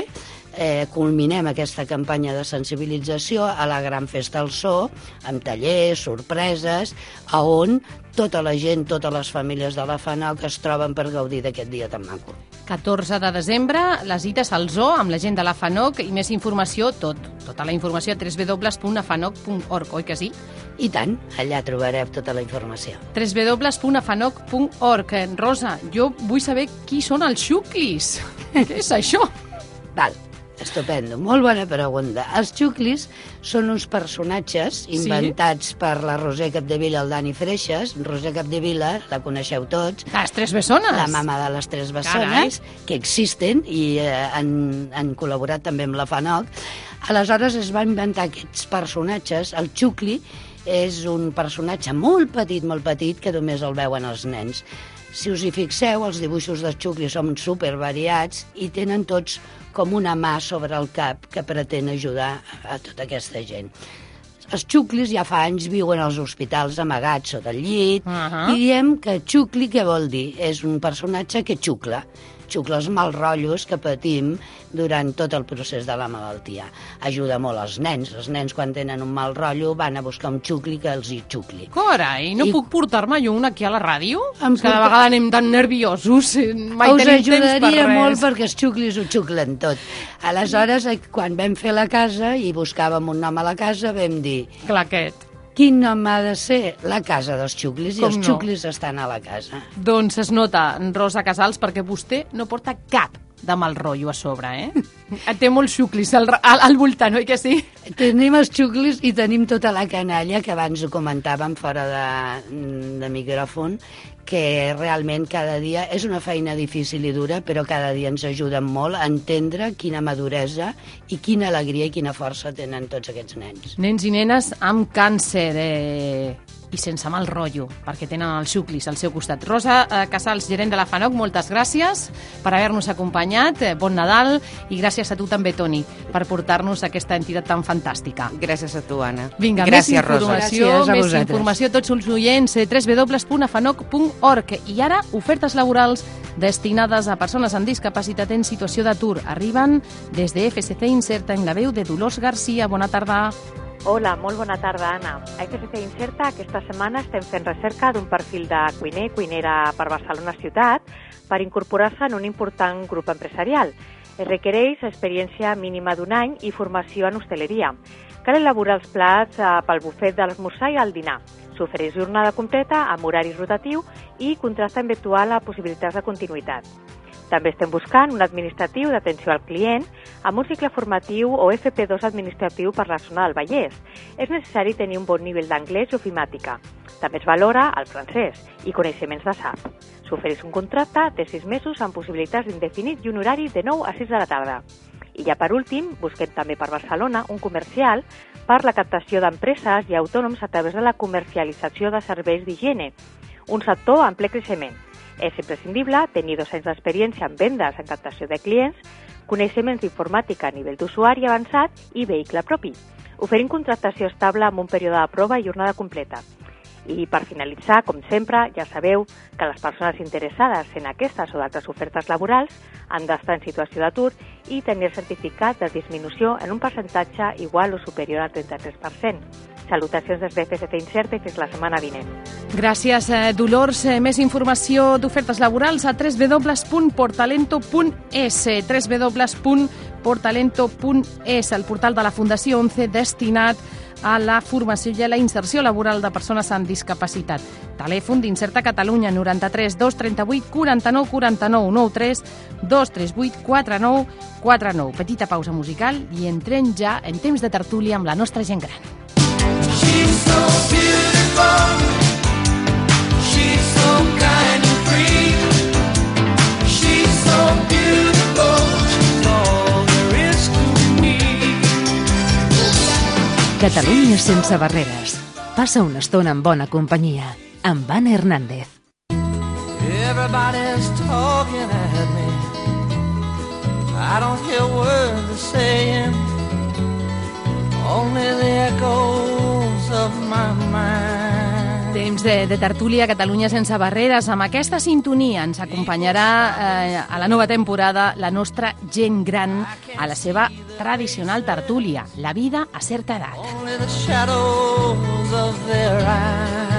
eh, culminem aquesta campanya de sensibilització a la Gran Festa al So, amb tallers, sorpreses, a on tota la gent, totes les famílies de la FANOC es troben per gaudir d'aquest dia tan maco. 14 de desembre, les ites al zoo amb la gent de la FANOC i més informació, tot, tota la informació a www.afanoc.org, oi que sí? I tant, allà trobareu tota la informació. www.afanoc.org. Rosa, jo vull saber qui són els xuclis. [laughs] Què és això? Val, estupendo, molt bona pregunta. Els xuclis són uns personatges Sí? inventats per la Roser Capdevila i el Dani Freixas. Roser Capdevila, la coneixeu tots. Les Tres Bessones. La mama de les Tres Bessones, que existen i eh, han, han col·laborat també amb la FANOC. Aleshores es va inventar aquests personatges, el xucli, és un personatge molt petit, molt petit, que només el veuen els nens. Si us hi fixeu, els dibuixos de Xucli són super variats i tenen tots com una mà sobre el cap que pretén ajudar a tota aquesta gent. Els xuclis ja fa anys viuen als hospitals amagats sota el llit uh. -huh. i diem que xucli què vol dir? És un personatge que xucla xucla els mal rotllos que patim durant tot el procés de la malaltia. Ajuda molt als nens. Els nens, quan tenen un mal rotllo, van a buscar un xucli que els hi xucli. Carai, no I- puc portar-me jo un aquí a la ràdio? Em Cada porta- vegada anem tan nerviosos, eh, mai Us tenim temps per res. molt perquè els xuclis ho xuclen tot. Aleshores, quan vam fer la casa i buscàvem un nom a la casa, vam dir... Clar, aquest. Quin nom ha de ser? La casa dels xuclis, i Com els no? xuclis estan a la casa. Doncs es nota, Rosa Casals, perquè vostè no porta cap de mal rotllo a sobre, eh? [laughs] Té molts xuclis al, al, al voltant, oi que sí? Tenim els xuclis i tenim tota la canalla, que abans ho comentàvem fora de, de micròfon, que realment cada dia és una feina difícil i dura, però cada dia ens ajuden molt a entendre quina maduresa i quina alegria i quina força tenen tots aquests nens. Nens i nenes amb càncer eh, i sense mal rotllo, perquè tenen els xuclis al seu costat. Rosa eh, Casals, gerent de la FANOC, moltes gràcies per haver-nos acompanyat. Eh, bon Nadal i gràcies a tu també, Toni, per portar-nos aquesta entitat tan fantàstica. Gràcies a tu, Anna. Vinga, Gràcies, més informació, Rosa. Gràcies a més informació a tots els oients, eh, www.afanoc.org. I ara, ofertes laborals destinades a persones amb discapacitat en situació d'atur. Arriben des de FSC Inserta en la veu de Dolors Garcia. Bona tarda. Hola, molt bona tarda, Anna. A FSC Incerta aquesta setmana estem fent recerca d'un perfil de cuiner, cuinera per Barcelona ciutat, per incorporar-se en un important grup empresarial. Es requereix experiència mínima d'un any i formació en hostaleria. Cal elaborar els plats eh, pel bufet de l'esmorzar i el dinar. S'ofereix jornada completa amb horari rotatiu i contracte eventual a possibilitats de continuïtat. També estem buscant un administratiu d'atenció al client amb un cicle formatiu o FP2 administratiu per la zona del Vallès. És necessari tenir un bon nivell d'anglès i ofimàtica. També es valora el francès i coneixements de SAP. S'ofereix un contracte de 6 mesos amb possibilitats d'indefinit i un horari de 9 a 6 de la tarda. I ja per últim, busquem també per Barcelona un comercial per la captació d'empreses i autònoms a través de la comercialització de serveis d'higiene, un sector en ple creixement. És imprescindible tenir dos anys d'experiència en vendes en captació de clients, coneixements d'informàtica a nivell d'usuari avançat i vehicle propi. Oferim contractació estable amb un període de prova i jornada completa. I per finalitzar, com sempre, ja sabeu que les persones interessades en aquestes o d'altres ofertes laborals han d'estar en situació d'atur i tenir certificat de disminució en un percentatge igual o superior al 33%. Salutacions des de FSC Incerta i fins la setmana vinent. Gràcies, eh, Dolors. Eh, Més informació d'ofertes laborals a www.portalento.es www.portalento.es el portal de la Fundació 11 destinat a la formació i a la inserció laboral de persones amb discapacitat. Telèfon d'Incerta Catalunya 93 238 49 49 93 238 49 49. Petita pausa musical i entrem ja en temps de tertúlia amb la nostra gent gran. Catalunya sense barreres. Passa una estona en bona companyia. Amb Anna Hernández. Everybody's talking at me. I don't hear words they're saying. Only the echoes of my mind. Temps de, de tertúlia Catalunya sense barreres. Amb aquesta sintonia ens acompanyarà eh, a la nova temporada la nostra gent gran a la seva tradicional tertúlia, la vida a certa edat. Only the shadows of their eyes.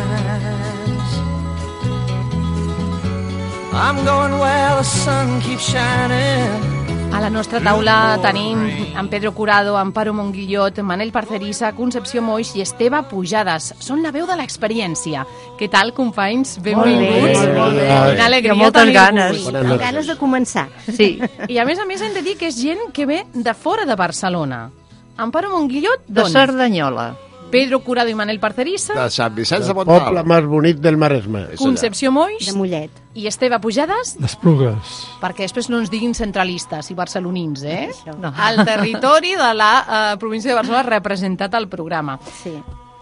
I'm going where the sun keeps shining. A la nostra taula tenim en Pedro Curado, Amparo Monguillot, Manel Parcerissa, Concepció Moix i Esteve Pujades. Són la veu de l'experiència. Què tal, companys? Benvinguts. molt bé. Quina alegria moltes ganes. Amb ganes de començar. Sí. I a més a més hem de dir que és gent que ve de fora de Barcelona. Amparo Monguillot, De d'on? Cerdanyola. Pedro Curado i Manel Parcerissa, De Sant Vicenç de El Montalt. poble més bonic del Maresme. Concepció Moix De Mollet. i Esteve Pujades, Esplugues. perquè després no ens diguin centralistes i barcelonins, eh? No. El territori de la eh, província de Barcelona representat al programa. Sí.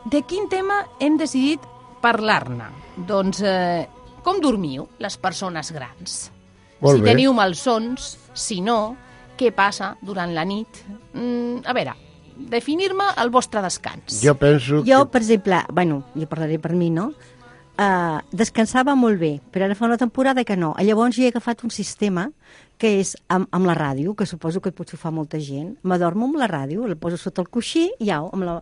de quin tema hem decidit parlar-ne? Doncs eh, com dormiu les persones grans? Molt si bé. teniu malsons, si no, què passa durant la nit? Mm, a veure, definir-me el vostre descans. Jo penso Jo, per exemple, bueno, jo parlaré per mi, no? Uh, descansava molt bé, però ara fa una temporada que no. Llavors jo he agafat un sistema que és amb, amb la ràdio, que suposo que potser ho fa molta gent. M'adormo amb la ràdio, la poso sota el coixí i au, amb, la,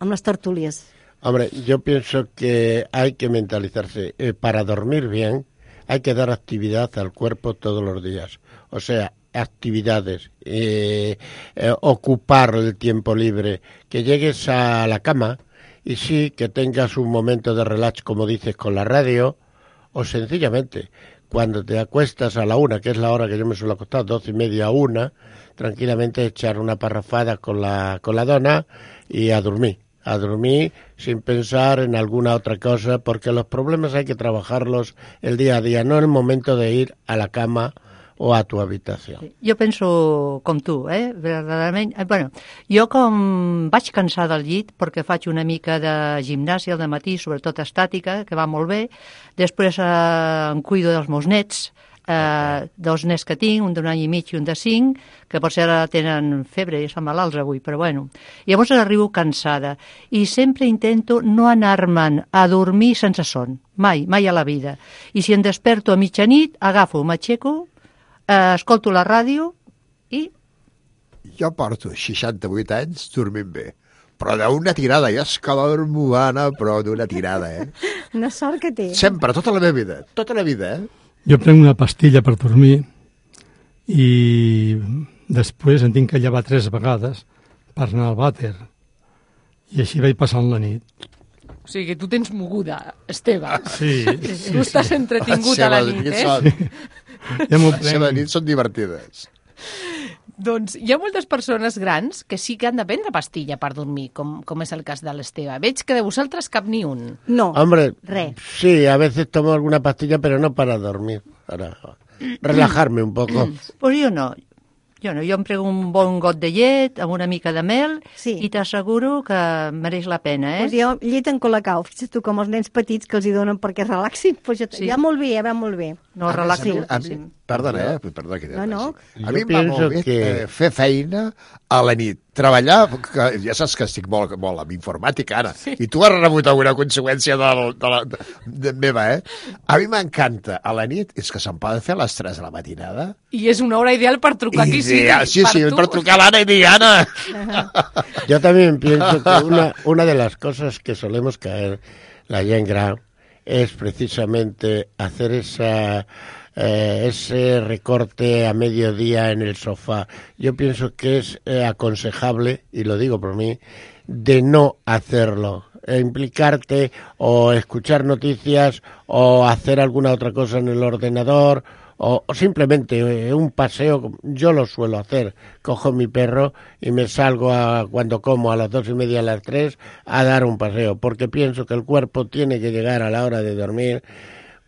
amb les tertúlies. Hombre, yo pienso que hay que mentalizarse. Eh, para dormir bien hay que dar actividad al cuerpo todos los días. O sea, actividades, eh, eh, ocupar el tiempo libre, que llegues a la cama y sí, que tengas un momento de relax, como dices, con la radio, o sencillamente, cuando te acuestas a la una, que es la hora que yo me suelo acostar, doce y media a una, tranquilamente echar una parrafada con la, con la dona y a dormir. A dormir sin pensar en alguna otra cosa, porque los problemas hay que trabajarlos el día a día, no el momento de ir a la cama o a tu habitació. Jo penso com tu, eh? Verdaderament. eh, Bueno, jo com vaig cansar del llit perquè faig una mica de gimnàsia al matí, sobretot estàtica, que va molt bé. Després eh, em cuido dels meus nets, eh, dos nets que tinc, un d'un any i mig i un de cinc, que potser ara tenen febre i estan malalts avui, però bueno. Llavors arribo cansada i sempre intento no anar-me'n a dormir sense son, mai, mai a la vida. I si em desperto a mitjanit, agafo, m'aixeco, eh, escolto la ràdio i Jo porto 68 anys dormint bé. Però d'una tirada, ja és que dormo, Anna, però d'una tirada, eh? [laughs] Una sort que té. Sempre, tota la meva vida, tota la vida, eh? Jo prenc una pastilla per dormir i després en tinc que llevar tres vegades per anar al vàter. I així vaig passant la nit. O sigui, que tu tens moguda, Esteve. Sí, sí, tu estàs sí. entretingut a la nit, eh? Són, Ja m'ho les seves nits són divertides. Doncs hi ha moltes persones grans que sí que han de prendre pastilla per dormir, com, com és el cas de l'Esteve. Veig que de vosaltres cap ni un. No, Hombre, re. sí, a veces tomo alguna pastilla, pero no para dormir, para relajarme un poco. Pues jo no. Jo no, jo em prego un bon got de llet amb una mica de mel Sí. i t'asseguro que mereix la pena, eh? Pues jo llet en colacau, fixa't tu, com els nens petits que els hi donen perquè relaxin, pues jo, Sí. ja molt bé, ja va molt bé. No, relaxa sí. moltíssim. Perdona, eh? Perdona que No, no. A mi Jo em va penso molt bé que- eh, fer feina a la nit. Treballar, que ja saps que estic molt, molt amb informàtica ara, sí. i tu has rebut alguna conseqüència de la, de, de meva, eh? A mi m'encanta a la nit, és que se'n poden fer a les 3 de la matinada. I és una hora ideal per trucar sigui. Ideal, sí, sí, tu. per trucar a l'Anna i dir, Anna, [laughs] [laughs] Yo también pienso que una, una de las cosas que solemos caer la gent gran es precisamente hacer esa eh, ese recorte a mediodía en el sofá. Yo pienso que es eh, aconsejable, y lo digo por mí, de no hacerlo. E implicarte o escuchar noticias o hacer alguna otra cosa en el ordenador o, o simplemente eh, un paseo, yo lo suelo hacer, cojo mi perro y me salgo a, cuando como a las dos y media, a las tres, a dar un paseo, porque pienso que el cuerpo tiene que llegar a la hora de dormir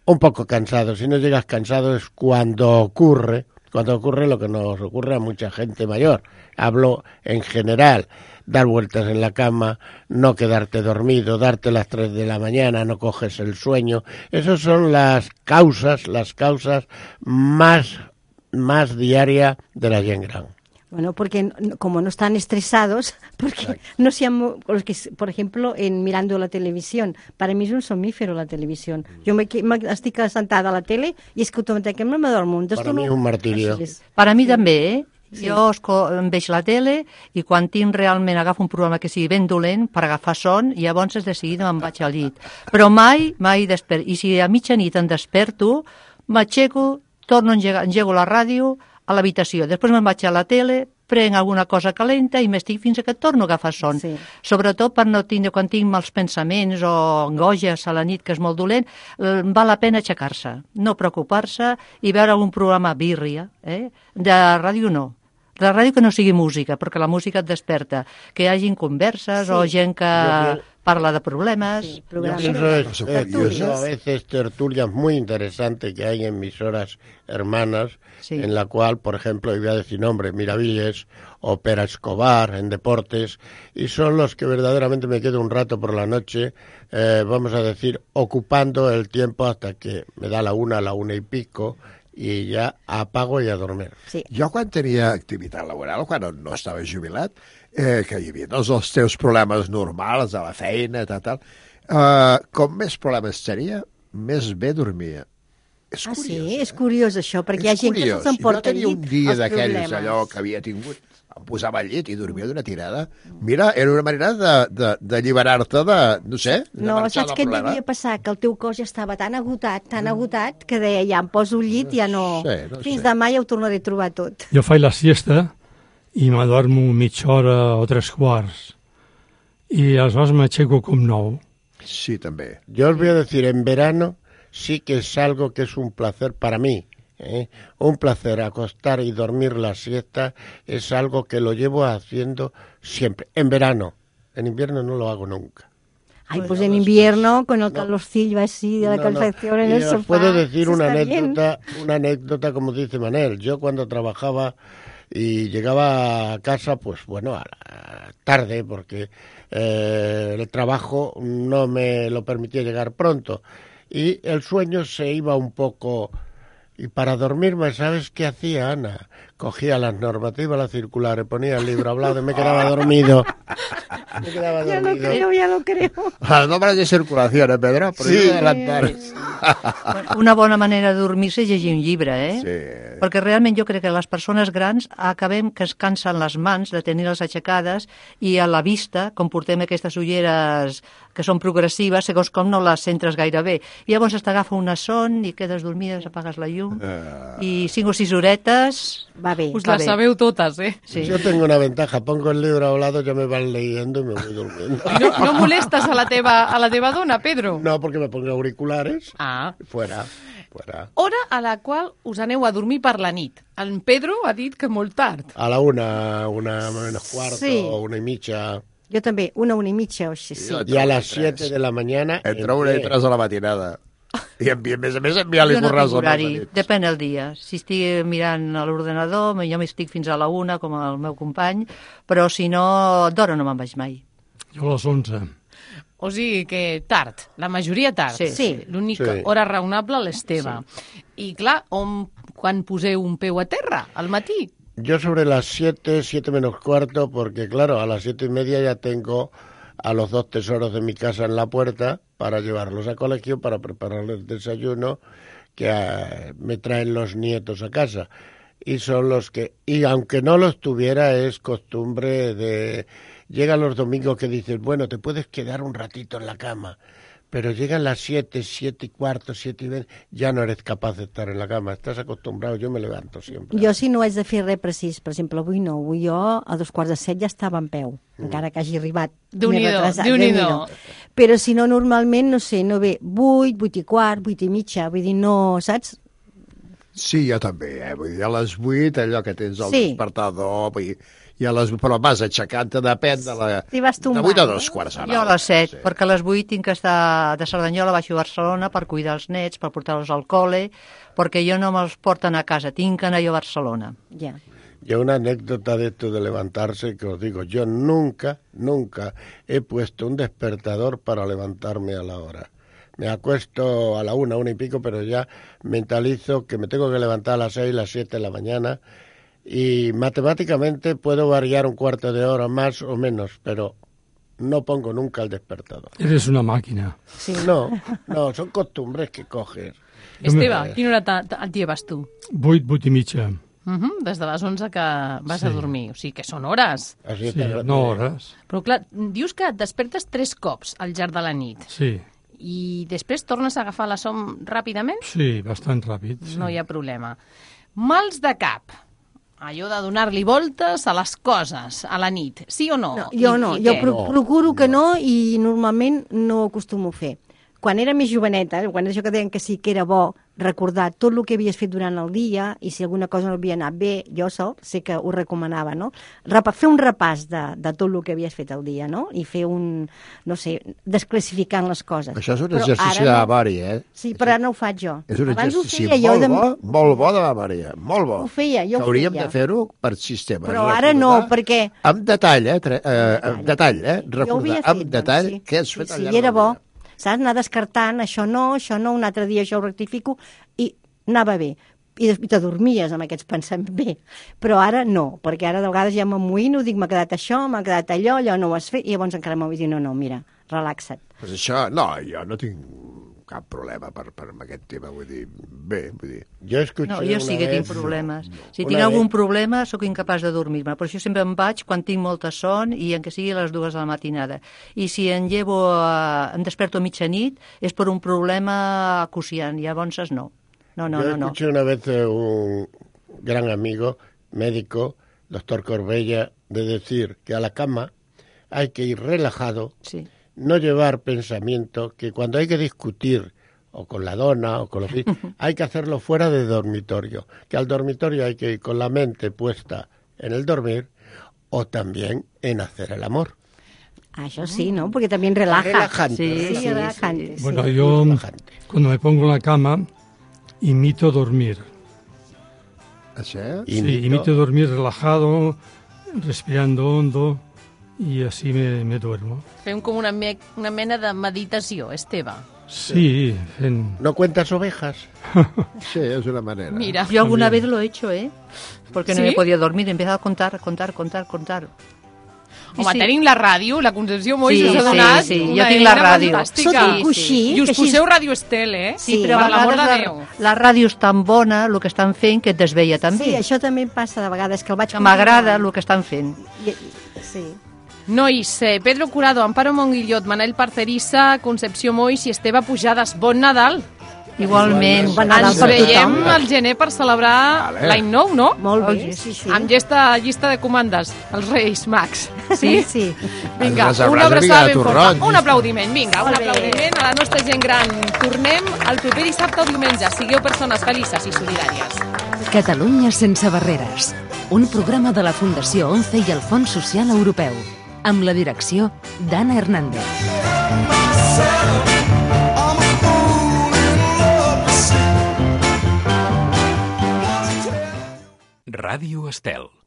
un poco cansado. Si no llegas cansado es cuando ocurre, cuando ocurre lo que nos ocurre a mucha gente mayor. Hablo en general, dar vueltas en la cama, no quedarte dormido, darte las 3 de la mañana, no coges el sueño. Esas son las causas, las causas más, más diarias de la gent gran. Bueno, porque no- como no están estresados, [laughs] porque no se han, los que, por ejemplo, en mirando la televisión, para mí es un somnífero la televisión. Yo me, me estic sentada a la tele i és que automàticament. Entonces, Para tu mí no- es un martirio. Així és. Per a mi també, eh? Sí. Jo esco, em veig la tele i quan tinc realment agafo un programa que sigui ben dolent per agafar son i llavors de seguida me'n vaig al llit. Però mai, mai desperto. I si a mitjanit em desperto, m'aixeco, torno a engegar, engego la ràdio a l'habitació. Després me'n vaig a la tele, prenc alguna cosa calenta i m'estic fins a que torno a agafar son. Sí. Sobretot per no tindre, quan tinc mals pensaments o angoixes a la nit, que és molt dolent, eh, val la pena aixecar-se, no preocupar-se i veure algun programa birria. Eh? De ràdio no. De ràdio que no sigui música, perquè la música et desperta. Que hi hagin converses Sí. o gent que Jo parla de problemes... Sí, Yo pienso es, eh, a veces tertulias muy interesantes que hay en emisoras hermanas, en la cual, por ejemplo, voy a decir nombres, Miravilles, Opera Escobar, en deportes, y son los que verdaderamente me quedo un rato por la noche, eh, vamos a decir, ocupando el tiempo hasta que me da la una, la una y pico, i ja apago i a dormir. Sí. Jo quan tenia activitat laboral, quan no estava jubilat, eh, que hi havia doncs, els teus problemes normals de la feina, tal, tal, eh, com més problemes tenia, més bé dormia. És ah, curiós, sí? És curiós això, perquè hi ha gent que curiós. se'ls emporta al un llit dia els d'aquells allò que havia tingut, em posava al llit i dormia d'una tirada. Mira, era una manera de- de- d'alliberar-te de, no sé, de No, marxar saps del què et devia passar? Que el teu cos ja estava tan agotat, tan agotat, que deia, ja em poso al llit, ja no... sé, no Fins sé. demà ja ho tornaré a trobar tot. Jo faig la siesta i m'adormo mitja hora o tres quarts. I aleshores m'aixeco com nou. Sí, també. Yo os voy a decir, en verano sí que es algo que es un placer para mí. ¿eh? Un placer acostar y dormir la siesta es algo que lo llevo haciendo siempre. En verano. En invierno no lo hago nunca. Ay, pues en invierno, con el calorcillo así de la No, no. calefacción en Y el sofá. puedo decir una bien. anécdota, [laughs] una anécdota como dice Manel. Yo cuando trabajaba y llegaba a casa, pues bueno, a la tarde, porque eh, el trabajo no me lo permitía llegar pronto. Y el sueño se iba un poco... Y para dormirme, ¿sabes qué hacía Ana? Cogía las normativas, las circulares, ponía el libro hablado y me quedaba dormido. [laughs] Me quedaba Ya lo dormido. creo, ya lo creo. Las normas de circulación, ¿eh, Pedro? Por Sí. sí. adelantar. [laughs] Una bona manera de dormir-se és llegir un llibre, eh? Sí. Perquè realment jo crec que les persones grans acabem que es cansen les mans de tenir-les aixecades i a la vista, com portem aquestes ulleres que són progressives, segons com no les centres gaire bé. I llavors t'agafa una son i quedes dormida, apagues la llum, i cinc o sis horetes... Va bé. Us les sabeu totes, eh? Sí. Yo tengo una ventaja, pongo el libro hablado, ya me van leyendo y me voy durmiendo. No, no molestes a la teva, a la teva dona, Pedro? No, porque me pongo auriculares. Ah. Fuera, fuera. Hora a la qual us aneu a dormir per la nit. En Pedro ha dit que molt tard. A la una, una menos cuarto, Sí. una y micha. Jo també, una, una i mitja o així, sí. Y a las siete de la mañana... Entre una i tres a la matinada. I envia, a més a més enviar-li Jo no tinc horari, nit. depèn del dia. Si estic mirant a l'ordenador, jo m'estic fins a la una, com el meu company, però si no, d'hora no me'n vaig mai. Jo a les 11. O sigui que tard, la majoria tard. Sí. Sí. L'única Sí. hora raonable l'Esteve. I clar, on, quan poseu un peu a terra? Al matí? Yo sobre las siete, siete menos cuarto, porque claro, a las siete y media ya tengo a los dos tesoros de mi casa en la puerta para llevarlos a colegio, para prepararles el desayuno que eh, me traen los nietos a casa. Y son los que, y aunque no los tuviera, es costumbre de, llegan los domingos que dices, bueno, te puedes quedar un ratito en la cama, pero llegan las siete, siete y cuarto, siete y veinte, ya no eres capaz de estar en la cama, estás acostumbrado, yo me levanto siempre. Jo, si no haig de fer res precís, per exemple, avui no, avui jo a dos quarts de set ja estava en peu, encara que hagi arribat Déu-n'hi-do, més retrasat. Déu-n'hi-do. Déu-n'hi-do. Però si no, normalment, no sé, no ve 8, 8 i quart, 8 i mitja, vull dir, no, saps? Sí, jo també, eh? Vull dir, a les 8, allò que tens el Sí. despertador, vull dir, i a les, però vas aixecant-te, depèn de la... T'hi vas tombant, De 8 a no? 2 quarts Jo a les 7, sí. perquè a les 8 tinc que estar de Cerdanyola, baixo a Barcelona per cuidar els nets, per portar-los al col·le, perquè jo no me'ls porten a casa, tinc que anar jo a Barcelona. Ja. Yo una anécdota de esto de levantarse que os digo, yo nunca, nunca he puesto un despertador para levantarme a la hora. Me acuesto a la una, una y pico, pero ya mentalizo que me tengo que levantar a las seis, las siete de la mañana y matemáticamente puedo variar un cuarto de hora más o menos, pero no pongo nunca el despertador. Eres una màquina. Sí. No, no, son costumbres que coges. [laughs] Esteve, quina hora et lleves tu? 8, 8 i mitja. Uh -huh, des de les 11 que vas Sí. a dormir. O sigui que són hores. Sí, no hores. Però clar, dius que et despertes tres cops al llarg de la nit Sí, i després tornes a agafar la som ràpidament? sí, bastant ràpid. Sí. No hi ha problema. Mals de cap. Allò de donar-li voltes a les coses a la nit, sí o no? No, jo no, I jo pro procuro que no i normalment no ho acostumo a fer. Quan era més joveneta, quan era això que deien que sí que era bo recordar tot el que havies fet durant el dia i si alguna cosa no havia anat bé, jo sol sé que ho recomanava, no? Repa, fer un repàs de, de tot el que havies fet el dia, no? I fer un, no sé, desclassificant les coses. Això és un Però exercici de memòria, eh? Sí, però ara no ho faig jo. És un Abans exercici feia jo molt de... bo, molt bo de memòria, molt bo. Ho feia, jo ho hauríem feia. de fer-ho per sistema. Però ara no, perquè Amb detall, eh? Tre eh amb detall, eh? Recordar amb fet, detall doncs, sí. què has fet sí, al sí, llarg i era bo, dia. Saps? Anar descartant, això no, això no, un altre dia això ho rectifico, i anava bé. I t'adormies amb aquests pensaments bé. Però ara no, perquè ara de vegades ja m'amoïno, dic, m'ha quedat això, m'ha quedat allò, allò no ho has fet, i llavors encara m'ho dir, no, no, mira, relaxa't. Pues això, no, jo no tinc cap problema per, per amb aquest tema, vull dir, bé, vull dir... Jo escuché No, jo sí que tinc problemes. Si Una tinc algun vez- problema, sóc incapaç de dormir-me. Per això sempre em vaig quan tinc molta son i en que sigui a les dues de la matinada. I si em llevo, a, em desperto a mitjanit, és per un problema acuciant. Llavors no. No, no, Yo no, no. escuché una vez a un gran amigo, médico, doctor Corbella, de decir que a la cama hay que ir relajado, Sí. No llevar pensamiento, que cuando hay que discutir o con la dona o con los hijos, [laughs] hay que hacerlo fuera de dormitorio, que al dormitorio hay que ir con la mente puesta en el dormir o también en hacer el amor. Això sí, no? Perquè també relaja. Relajante, Sí, relajante. sí, relajante. sí. Bueno, yo cuando me pongo en la cama imito dormir. ¿Así? Sí, imito dormir relajado, respirando hondo y así me, me duermo. Fem com una, me una mena de meditació, Esteve. Sí, en... ¿No cuentas ovejas? [laughs] Sí, es una manera. Mira. Yo alguna vez lo he hecho, ¿eh? Porque no ¿Sí? me podía dormir, he empezado a contar, contar, contar, contar. Home, tenim la ràdio, la Concepció Moix Sí, us ha sí, donat sí, jo una tinc la ràdio. fantàstica. Un coixí, I us poseu Ràdio Estel, eh? Sí, però a per l'amor de vegades Déu. la, la ràdio és tan bona, el que estan fent, que et desveia també. Sí, això també em passa de vegades, que el vaig... Que m'agrada el que estan fent. I, sí. Nois, eh, Pedro Curado, Amparo Monguillot, Manel Parcerissa, Concepció Moix i Esteve Pujades. Bon Nadal! Igualment. Bon Nadal Ens veiem al gener per celebrar Vale. l'any nou, no? Molt bé, sí, sí. Amb llista, llista de comandes, els Reis Max. Sí? sí. Vinga, Ens una abraçada ben forta. Un aplaudiment, vinga, un aplaudiment a la nostra gent gran. Tornem el proper dissabte o diumenge. Sigueu persones felices i solidàries. Catalunya sense barreres. Un programa de la Fundació ONCE i el Fons Social Europeu. Amb la direcció d'Anna Hernández. Ràdio Estel.